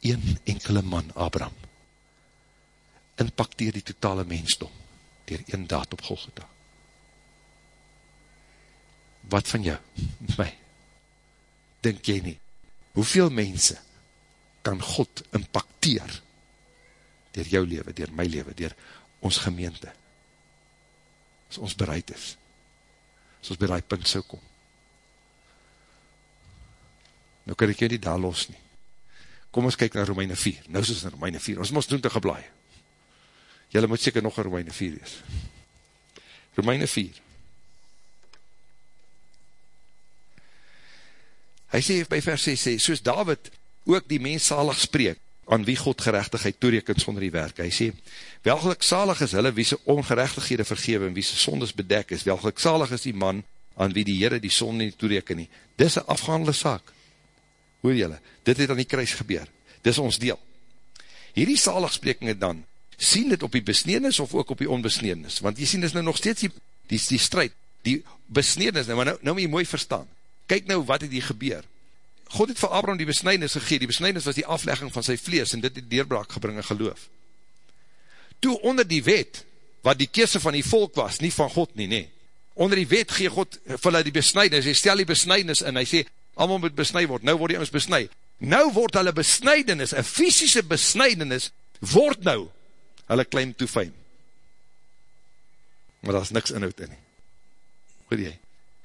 een enkele man, Abraham, impacteer die totale mensdom, dier een daad op Golgotha wat van jou, my, denk jy nie, hoeveel mense kan God impacteer, dier jou leven, dier my leven, dier ons gemeente, as ons bereid is, as ons by die punt so kom. Nou kan ek jou nie daar los nie. Kom ons kyk na Romeine 4, nou is ons in Romeine 4, ons moest doen te geblaai. Julle moet seker nog in Romeine 4 wees. Romeine 4, Hy sê by vers 6, sê, soos David ook die mens salig spreek, aan wie God gerechtigheid toereken sonder die werk. Hy sê, welgelik salig is hulle wie sy ongerechtighede vergewe en wie sy sondes bedek is. Welgelik salig is die man aan wie die Heere die sonde nie toereken nie. Dis een afgehandelde saak. Hoor jylle, dit het aan die kruis gebeur. Dis ons deel. Hierdie saligsprekinge dan, sien dit op die besnedenis of ook op die onbesnedenis? Want jy sien, dis nou nog steeds die, die, die strijd, die besnedenis, nou, nou, nou moet jy mooi verstaan kyk nou wat het hier gebeur. God het vir Abraham die besnijdenis gegeen, die besnijdenis was die aflegging van sy vlees, en dit die deurbraak gebring in geloof. Toe onder die wet, wat die kese van die volk was, nie van God nie, nie. Onder die wet gee God vir hulle die besnijdenis, hy stel die besnijdenis in, hy sê, allemaal moet besnij word, nou word die ons besnij. Nou word hulle besnijdenis, een fysische besnijdenis, word nou, hulle claim to fame. Maar daar is niks inhoud in nie. Hoor jy?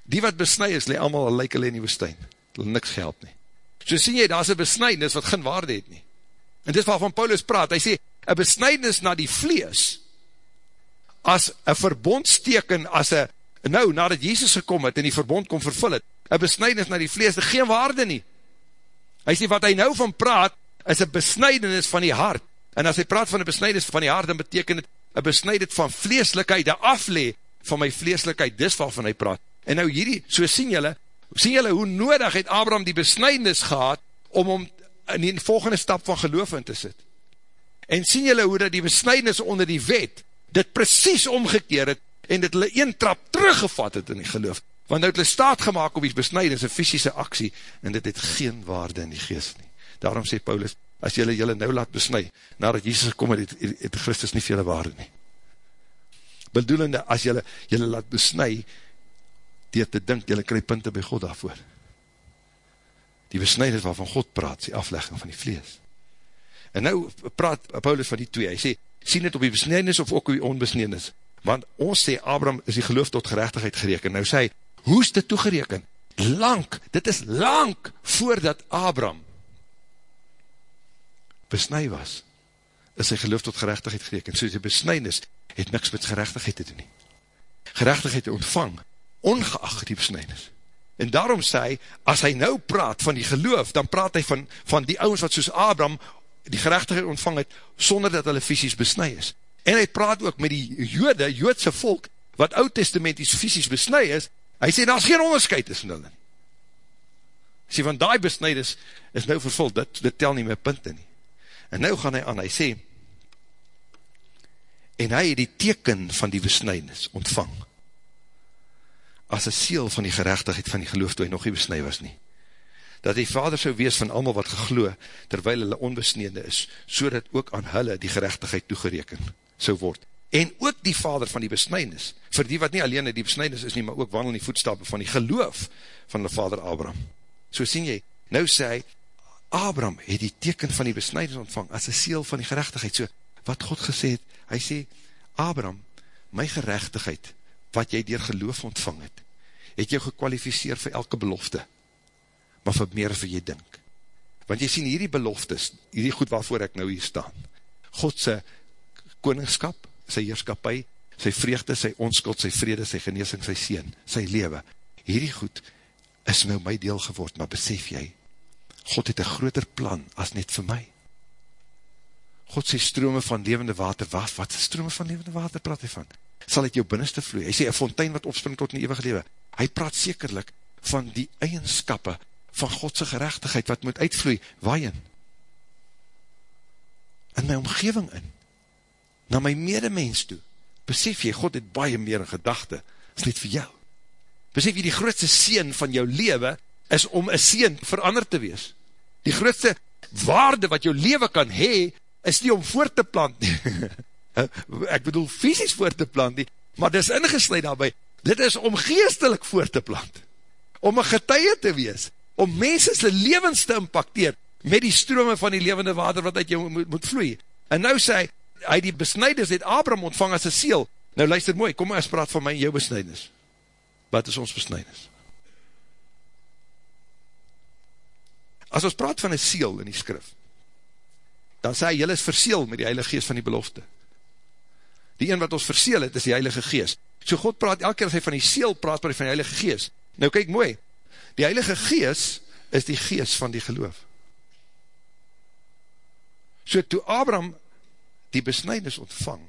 Die wat besnij is, le allemaal een like hulle in die woestijn. Hulle niks geld nie. So sien jy, daar is een besnijdenis wat geen waarde het nie. En dit is waarvan Paulus praat, hy sê, een besnijdenis na die vlees, as een verbondsteken, as een, nou, nadat Jezus gekom het, en die verbond kom vervul het, een besnijdenis na die vlees, dit geen waarde nie. Hy sê, wat hy nou van praat, is een besnijdenis van die hart. En as hy praat van een besnijdenis van die hart, dan beteken het, een besnijdenis van vleeslikheid, een aflee van my vleeslikheid, dis waarvan hy praat. En nou hierdie, so sien jylle, sien jylle hoe nodig het Abraham die besnijdenis gehad, om om in die volgende stap van geloof in te sit. En sien jylle hoe dat die besnijdenis onder die wet, dit precies omgekeer het, en dit hulle een trap teruggevat het in die geloof. Want nou het hulle staat gemaakt op die besnijdenis, een fysische aksie, en dit het geen waarde in die geest nie. Daarom sê Paulus, as jylle jylle nou laat besnij, nadat Jesus gekom het, het, het Christus nie vele waarde nie. Bedoelende, as jylle jylle laat besnij, dier te dink, jylle krij punte by God daarvoor. Die besnijders waarvan God praat, die aflegging van die vlees. En nou praat Paulus van die twee, hy sê, sien het op die besnijders of ook op die onbesnijders, want ons sê, Abraham is die geloof tot gerechtigheid gereken, nou sê hoe is dit toegereken? Lang, dit is lang, voordat Abraham besnij was, is sy geloof tot gerechtigheid gereken, so die besnijders het niks met gerechtigheid te doen nie. Gerechtigheid te ontvang, ongeacht die besnijders. En daarom sê hy, as hy nou praat van die geloof, dan praat hy van, van die ouwens wat soos Abraham die gerechtigheid ontvang het, sonder dat hulle fysisk besnij is. En hy praat ook met die jode, joodse volk, wat oud-testamenties fysisk besnij is, hy sê, daar is geen onderscheid tussen hulle. Hy sê, van die besnij is, is nou vervuld, dit, dit tel nie meer punte nie. En nou gaan hy aan, hy sê, en hy het die teken van die besnijnis ontvang, as een seel van die gerechtigheid van die geloof, toe hy nog nie besnij was nie. Dat die vader sou wees van allemaal wat gegloe, terwyl hulle onbesneende is, so dat ook aan hulle die gerechtigheid toegereken sou word. En ook die vader van die besnijnis, vir die wat nie alleen die besnijnis is nie, maar ook wandel in die voetstappen van die geloof van die vader Abraham. So sien jy, nou sê hy, Abraham het die teken van die besnijnis ontvang, as een seel van die gerechtigheid. So, wat God gesê het, hy sê, Abraham, my gerechtigheid, wat jy dier geloof ontvang het, het jou gekwalificeer vir elke belofte, maar vir meer vir jy dink. Want jy sien hierdie beloftes, hierdie goed waarvoor ek nou hier staan, Godse koningskap, sy heerskapie, sy vreugde, sy onskuld, sy vrede, sy geneesing, sy sien, sy lewe, hierdie goed is nou my deel geword, maar besef jy, God het een groter plan as net vir my. God sê strome van levende water, wat, wat is strome van levende water praat hy van? Sal het jou binnenste vloei. Hy sê, een fontein wat opspring tot in die eeuwige lewe. Hy praat sekerlik van die eigenskappe van Godse gerechtigheid, wat moet uitvloei, waaien? In my omgeving in na my medemens toe, besef jy, God het baie meer in gedachte, is net vir jou. Besef jy, die grootste sien van jou leven, is om een sien verander te wees. Die grootste waarde wat jou leven kan hee, is nie om voort te plant nie. Ek bedoel, fysisk voort te plant nie, maar dit is ingesluid daarby, dit is om geestelik voort te plant. Om een getuie te wees, om mensense levens te impacteer, met die strome van die levende water wat uit jou moet, moet vloei. En nou sê hy, hy die besnijders het Abraham ontvang as een seel. Nou luister mooi, kom maar eens praat van my en jou besnijders. Wat is ons besnijders? As ons praat van een seel in die skrif, dan sê hy, jylle is verseel met die heilige geest van die belofte. Die een wat ons verseel het, is die heilige geest. So God praat, elke keer as hy van die seel praat, praat hy van die heilige geest. Nou kyk mooi, die heilige geest is die geest van die geloof. So toe Abraham die besnijdnis ontvang,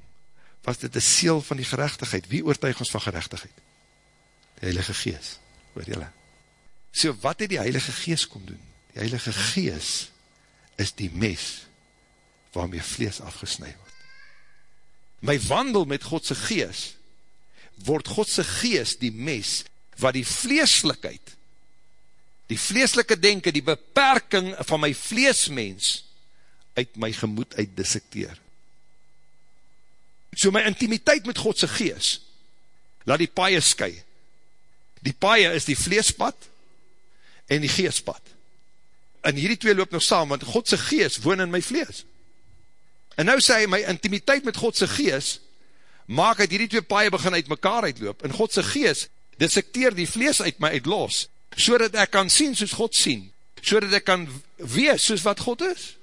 was dit een seel van die gerechtigheid. Wie oortuig ons van gerechtigheid? Die Heilige Gees, hoor jylle. So wat het die Heilige Gees kom doen? Die Heilige Gees is die mes waarmee vlees afgesnij word. My wandel met Godse Gees word Godse Gees die mes wat die vleeslikheid die vleeslike denken, die beperking van my vleesmens, uit my gemoed uit dissekteer. So my intimiteit met Godse gees, laat die paie sky. Die paie is die vleespad, en die geespad. En hierdie twee loop nog saam, want Godse gees woon in my vlees. En nou sê hy, my intimiteit met Godse gees, maak uit hierdie twee paie begin uit mekaar uitloop, en Godse gees dissekteer die vlees uit my uit los, so dat ek kan sien soos God sien, so dat ek kan wees soos wat God is.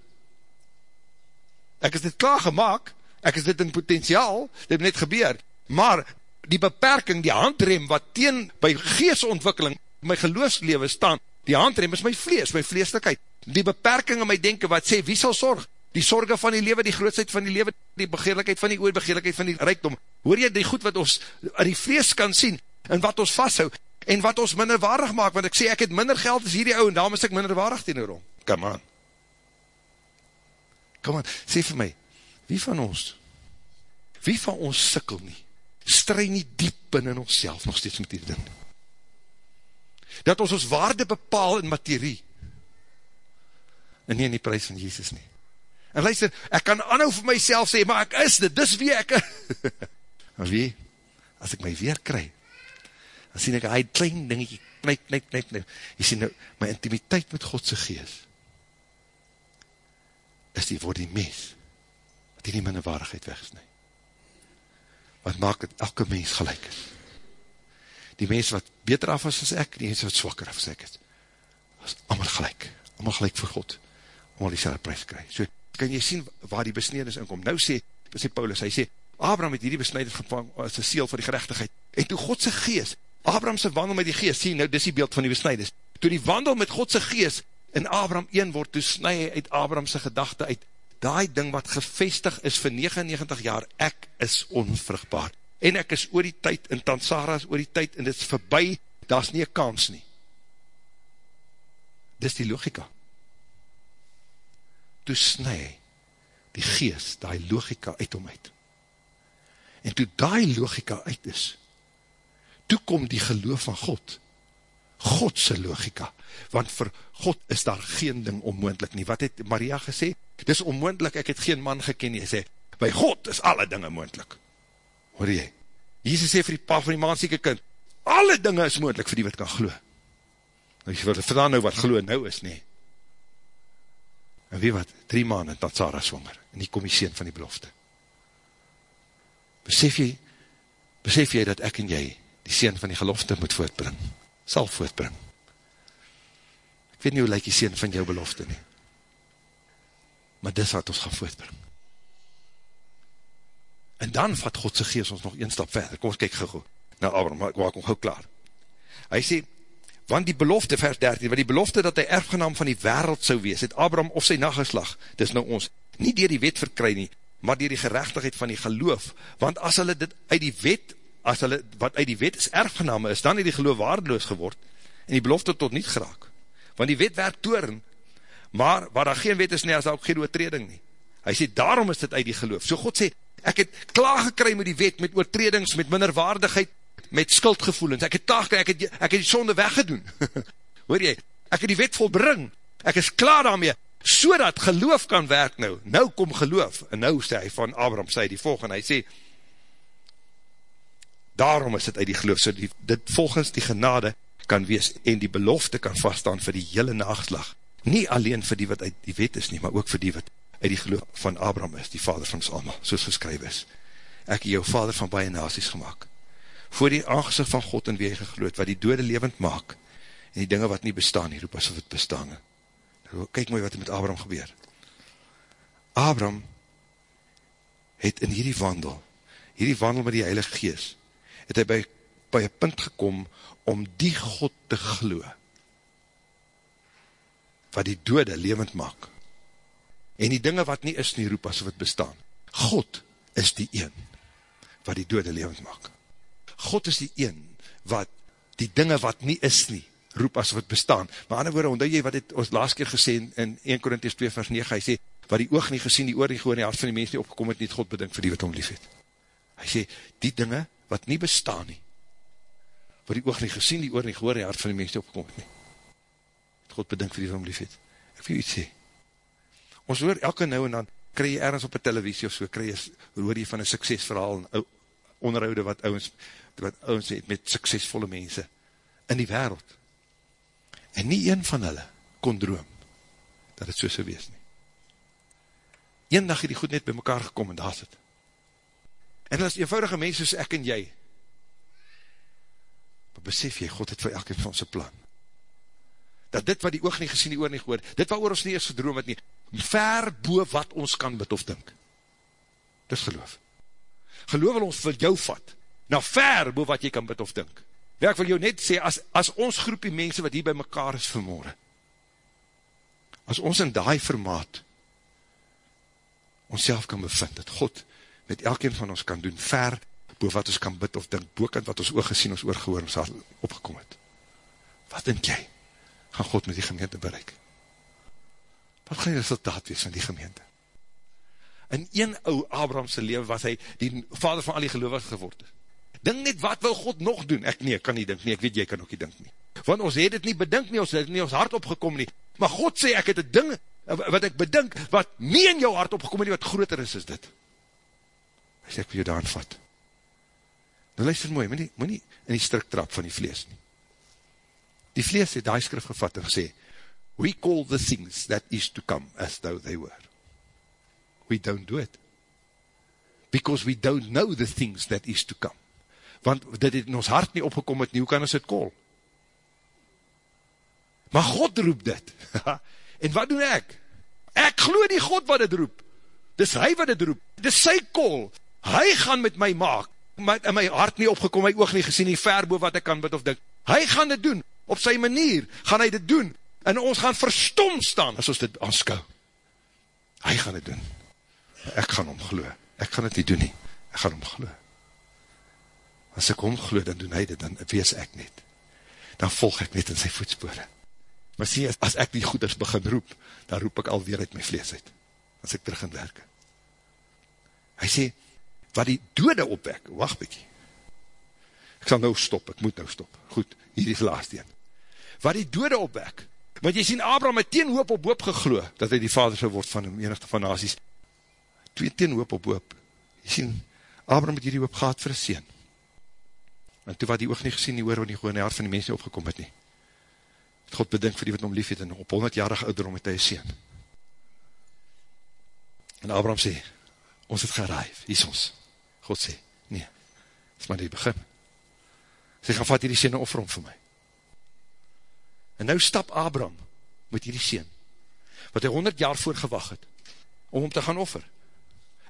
Ek is dit klaar gemaakt, ek is dit in potentiaal, dit net gebeur, maar die beperking, die handrem wat teen by geesontwikkeling my geloofslewe staan, die handrem is my vlees, my vleeslikheid, die beperking in my denken wat sê, wie sal sorg? Die sorge van die lewe, die grootsheid van die lewe, die begeerlikheid van die oor, begeerlikheid van die rijkdom. Hoor jy die goed wat ons in die vlees kan sien, en wat ons vasthou, en wat ons minderwaardig maak, want ek sê, ek het minder geld as hierdie ou, en daarom is ek minderwaardig ten oor om. Come on. Come on, sê vir my, wie van ons, wie van ons sikkel nie, strui nie diep binnen ons self nog steeds met die ding. Dat ons ons waarde bepaal in materie, en nie in die prijs van Jezus nie. En luister, ek kan anhou vir myself sê, maar ek is dit, dis wie ek is. maar wie, as ek my weer kry, dan sien ek, hy klein dingetje, knyp, knyp, knyp, knyp. Jy sien nou, my intimiteit met Godse geest, is die word die mes, wat die nie minderwaardigheid wegsnij. Wat maak het elke mens gelijk is. Die mens wat beter af is as ek, die mens wat zwakker af as ek is, is allemaal gelijk, allemaal gelijk vir God, allemaal die selwe prijs krijg. So, kan jy sien waar die besneedings inkom. Nou sê, sê Paulus, hy sê, Abraham het hierdie besneedings gevang as een seel vir die gerechtigheid. En toe Godse geest, Abrahamse wandel met die geest, sien nou, dis die beeld van die besneedings. Toe die wandel met Godse geest, in Abraham 1 word, toe snij hy uit Abrahamse gedachte uit, daai ding wat gevestig is vir 99 jaar, ek is onvrugbaar, en ek is oor die tyd, en Tansara is oor die tyd, en dit is verby, daar is nie een kans nie. Dis die logika. Toe snij die geest, die logika uit om uit. En toe die logika uit is, toe kom die geloof van God, Godse logika, want vir God is daar geen ding onmoendlik nie. Wat het Maria gesê? Dis onmoendlik, ek het geen man geken nie. Hy sê, by God is alle dinge moendlik. Hoor jy? Jesus sê vir die pa van die maansieke kind, alle dinge is moendlik vir die wat kan glo. Nou, jy wil verdaan nou wat glo nou is nie. En wie wat, drie maanden, dat Sarah swanger, en die kom die sien van die belofte. Besef jy, besef jy dat ek en jy, die sien van die gelofte moet voortbring, sal voortbring. Ek weet nie hoe lyk die sien van jou belofte nie, maar dis wat ons gaan voortbring. En dan vat Godse geest ons nog een stap verder, kom ons kyk gauw, nou Abraham, ek kom gauw klaar. Hy sê, want die belofte, vers 13, want die belofte dat hy erfgenaam van die wereld sou wees, het Abraham of sy nageslag, dis nou ons, nie dier die wet verkry nie, maar dier die gerechtigheid van die geloof, want as hulle dit uit die wet, as hulle, wat uit die wet is erfgename is, dan het die geloof waardeloos geword, en die belofte tot niet geraak, want die wet werk toren, maar waar daar geen wet is nie, as daar ook geen oortreding nie, hy sê, daarom is dit uit die geloof, so God sê, ek het klaar gekry met die wet, met oortredings, met minderwaardigheid, met skuldgevoelens, ek het taag, ek het, ek het die sonde weggedoen, hoor jy, ek het die wet volbring, ek is klaar daarmee, so dat geloof kan werk nou, nou kom geloof, en nou sê hy van Abraham, sê hy die volgende, hy sê, daarom is dit uit die geloof, so die, dit volgens die genade kan wees, en die belofte kan vaststaan vir die hele nageslag, nie alleen vir die wat uit die wet is nie, maar ook vir die wat uit die geloof van Abraham is, die vader van ons allemaal, soos geskryf is, ek jou vader van baie nasies gemaakt, voor die aangezicht van God en weer gegloed, wat die dode levend maak, en die dinge wat nie bestaan nie, roep asof het bestaan. Nou, kyk mooi wat met Abraham gebeur. Abraham het in hierdie wandel, hierdie wandel met die Heilige Gees, het hy by, by een punt gekom, om die God te glo, wat die dode levend maak, en die dinge wat nie is nie, roep asof het bestaan. God is die een, wat die dode levend maak. God is die een, wat die dinge wat nie is nie, roep as wat bestaan. Maar ander woorde, omdat jy wat het ons laatst keer gesê in 1 Korinties 2 vers 9, hy sê, wat die oog nie gesien, die oor nie gehoor, die hart van die mens nie opgekom het, nie het God bedink vir die wat om lief het. Hy sê, die dinge wat nie bestaan nie, wat die oog nie gesien, die oor nie gehoor, die hart van die mens nie opgekom het nie. God bedink vir die wat hom lief het. Ek wil iets sê. Ons hoor elke nou en dan, kry jy ergens op een televisie of so, kry jy, hoor jy van een suksesverhaal, en onderhoude wat ouwens, wat ouwens het met suksesvolle mense, in die wereld. En nie een van hulle kon droom, dat het so so wees nie. Een dag het die goed net by mekaar gekom, en daar is het. En as eenvoudige mens soos ek en jy, maar besef jy, God het vir elke van ons een plan. Dat dit wat die oog nie gesien, die oor nie gehoor, dit wat oor ons nie eers gedroom het nie, ver boe wat ons kan bid of dink. Dis geloof. Geloof wil ons vir jou vat, na ver boe wat jy kan bid of dink. Ja, ek wil jou net sê, as, as ons groepie mense wat hier by mekaar is vermoorde, as ons in die formaat ons kan bevind, dat God met elkeen van ons kan doen, ver boe wat ons kan bid of dink, boekend wat ons oog gesien, ons oorgehoor, ons al opgekom het. Wat denk jy? Gaan God met die gemeente bereik? Wat gaan die resultaat wees van die gemeente? In een ou Abrahamse leven was hy die vader van al die geloofers geworden. Dink net, wat wil God nog doen? Ek nie, ek kan nie dink nie, ek weet jy kan ook nie dink nie. Want ons het het nie bedink nie, ons het nie ons hart opgekom nie. Maar God sê, ek het het ding, wat ek bedink, wat nie in jou hart opgekom nie, wat groter is, is dit. Hy sê, ek wil jou daar vat. Nou luister mooi, moet nie, moet nie in die strik trap van die vlees nie. Die vlees het die skrif gevat en gesê, we call the things that is to come as though they were. We don't do it. Because we don't know the things that is to come. Want dit het in ons hart nie opgekom het nie, hoe kan ons het call? Maar God roep dit. en wat doen ek? Ek glo die God wat dit roep. Dis hy wat dit roep. Dis sy call. Hy gaan met my maak. My, in my hart nie opgekom, my oog nie gesien, nie verbo wat ek kan bid of dink. Hy gaan dit doen. Op sy manier gaan hy dit doen en ons gaan verstom staan, as ons dit aanskou. Hy gaan het doen. Ek gaan om glo. Ek gaan het nie doen nie. Ek gaan om glo. As ek om glo, dan doen hy dit, dan wees ek net. Dan volg ek net in sy voetspore. Maar sê, as ek die goeders begin roep, dan roep ek alweer uit my vlees uit. As ek terug in werke. Hy sê, wat die dode opwek, wacht bykie. Ek sal nou stop, ek moet nou stop. Goed, hier is laatst een. Wat die dode opwek, Want jy sien, Abraham het teen hoop op hoop geglo, dat hy die vader sal word van die menigte van nazies. Teen hoop op hoop. Jy sien, Abraham het hierdie hoop gehad vir een sien. En toe wat die oog nie gesien, nie hoor, wat nie gewoon in die hart van die mens nie opgekom het nie. Het God bedink vir die wat om lief het, en op 100-jarig ouderom het hy een sien. En Abraham sê, ons het geraif, hier is ons. God sê, nee, is maar die begin. Sê, gaan vat hierdie sien en offer om vir my. En nou stap Abraham met hierdie seen, wat hy 100 jaar voorgewag het, om hom te gaan offer.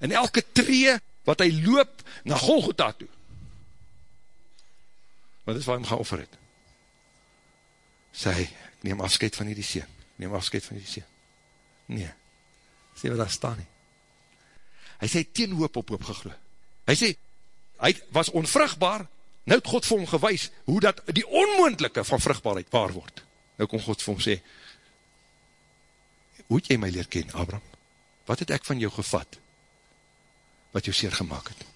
En elke tree wat hy loop na Golgotha toe, wat is waar hy hom gaan offer het, sê hy, ek neem afscheid van hierdie seen, neem afscheid van hierdie seen. Nee, sê wat daar staan nie. Hy sê teen hoop op hoop geglo. Hy sê, hy was onvrugbaar, nou het God vir hom gewys, hoe dat die onmoendelike van vrugbaarheid waar word. Nou kom God vir hom sê, hoe het jy my leer ken, Abraham? Wat het ek van jou gevat, wat jou seer gemaakt het?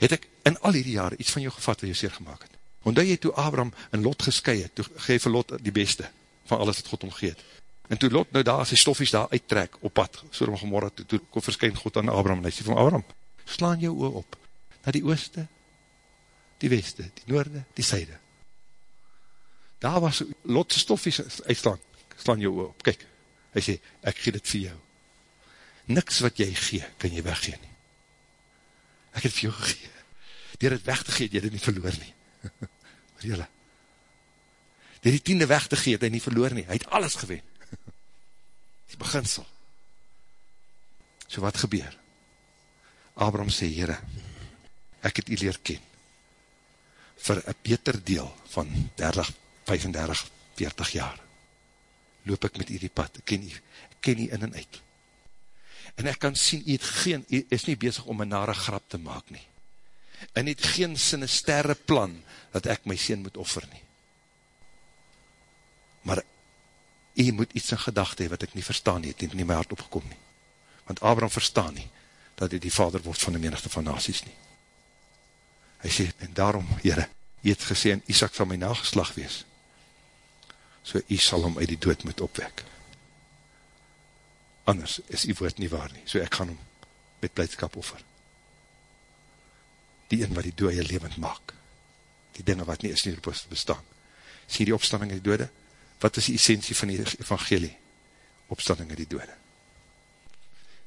Het ek in al die jare iets van jou gevat, wat jou seer gemaakt het? Omdat jy toe Abraham in Lot gesky het, toe geef Lot die beste, van alles wat God omgeet. En toe Lot nou daar sy stoffies daar uittrek, op pad, so om gemorgen, toe, toe kom verskyn God aan Abraham, en hy sê van Abraham, slaan jou oor op, na die ooste, die weste, die noorde, die syde, daar was lotse stoffies uitslaan, slaan jou op, kyk, hy sê, ek gee dit vir jou, niks wat jy gee, kan jy weggee nie, ek het vir jou gegee, dier het weg te gee, jy het nie verloor nie, maar jylle, dier die tiende weg te gee, het hy nie verloor nie, hy het alles geween, die beginsel, so wat gebeur, Abraham sê, Heere, ek het jy leer ken, vir een beter deel van 30 35, 40 jaar, loop ek met hierdie pad, ek ken nie, ek ken nie in en uit. En ek kan sien, jy, geen, jy is nie bezig om een nare grap te maak nie. En jy het geen sinisterre plan, dat ek my sien moet offer nie. Maar, jy moet iets in gedachte hee, wat ek nie verstaan nie, het nie my hart opgekom nie. Want Abraham verstaan nie, dat hy die vader word van die menigte van nasies nie. Hy sê, en daarom, jyre, jy het gesê, en Isaac sal my nageslag wees so jy sal hom uit die dood moet opwek. Anders is die woord nie waar nie, so ek gaan hom met blijdskap offer. Die een wat die dode levend maak, die dinge wat nie is nie bestaan. Sien die opstanding in die dode? Wat is die essentie van die evangelie? Opstanding in die dode.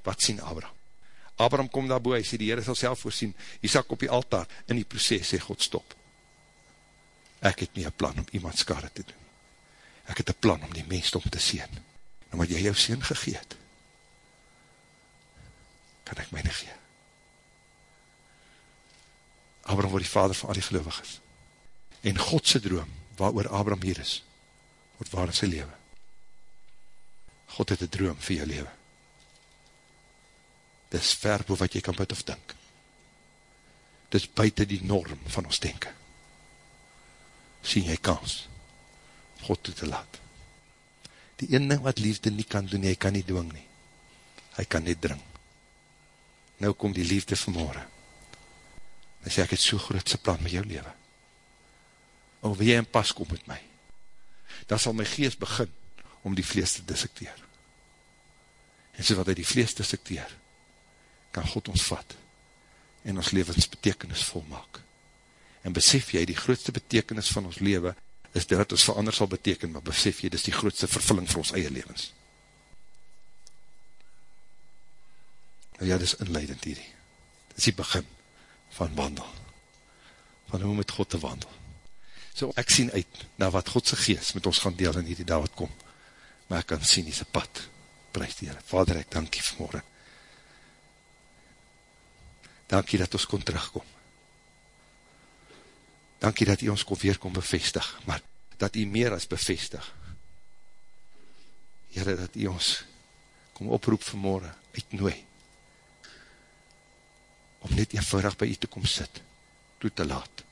Wat sien Abraham? Abraham kom daarboe, hy sê die Heere sal self voorsien, Isaac op die altaar, in die proces sê God stop. Ek het nie een plan om iemand skade te doen. Ek het een plan om die mens om te sien. En wat jy jou sien gegeet, kan ek myne gee. Abraham word die vader van al die gelovig is. En Godse droom, waar oor Abraham hier is, word waar in sy leven. God het een droom vir jou leven dis ver boe wat jy kan bid of dink. Dis buiten die norm van ons denken. Sien jy kans, God toe te laat. Die ene ding wat liefde nie kan doen, hy kan nie dwing nie. Hy kan nie dring. Nou kom die liefde vanmorgen. Dan sê ek het so grootse plan met jou leven. O, wil jy in pas kom met my? Dan sal my geest begin om die vlees te dissekteer. En so wat hy die vlees dissekteer, kan God ons vat en ons levens betekenis volmaak. En besef jy, die grootste betekenis van ons leven is dit wat ons verander sal beteken, maar besef jy, dit is die grootste vervulling vir ons eie levens. Nou ja, dit is inleidend hierdie. Dit is die begin van wandel. Van hoe met God te wandel. So ek sien uit na wat Godse geest met ons gaan deel in hierdie dag wat kom. Maar ek kan sien die pad. Prijs die Heere. Vader, ek dankie vanmorgen Dankie dat ons kon terugkom. Dankie dat u ons kon weer kon bevestig, maar dat u meer as bevestig. Heere, dat u ons kom oproep vanmorgen, uitnooi, om net eenvoudig by u te kom sit, toe te laat.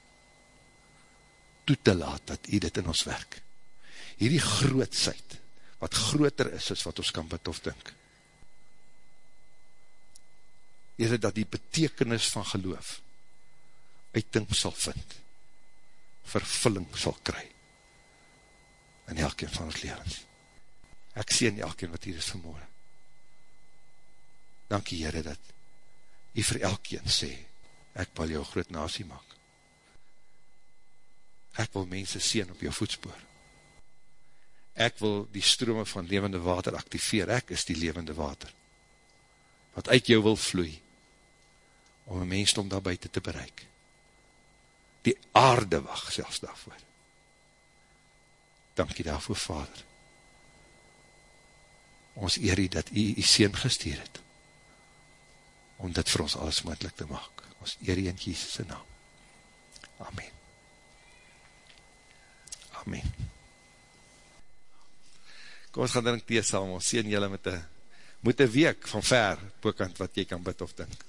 Toe te laat dat u dit in ons werk. Hierdie grootsheid, wat groter is as wat ons kan bid of dink. Heere, dat die betekenis van geloof uiting sal vind, vervulling sal kry in elkeen van ons levens. Ek sê in elkeen wat hier is vanmorgen. Dankie Heere, dat jy vir elkeen sê, ek wil jou groot nasie maak. Ek wil mense sien op jou voetspoor. Ek wil die strome van levende water activeer, ek is die levende water, wat uit jou wil vloei, om een mensdom daar buiten te bereik. Die aarde wacht selfs daarvoor. Dankie daarvoor, Vader. Ons eer u dat u u Seen gestuur het, om dit vir ons alles moendlik te maak. Ons eer in Jesus' naam. Amen. Amen. Kom ons gaan drink thee saam, ons sien jylle met een, met een week van ver, boekant wat jy kan bid of dink.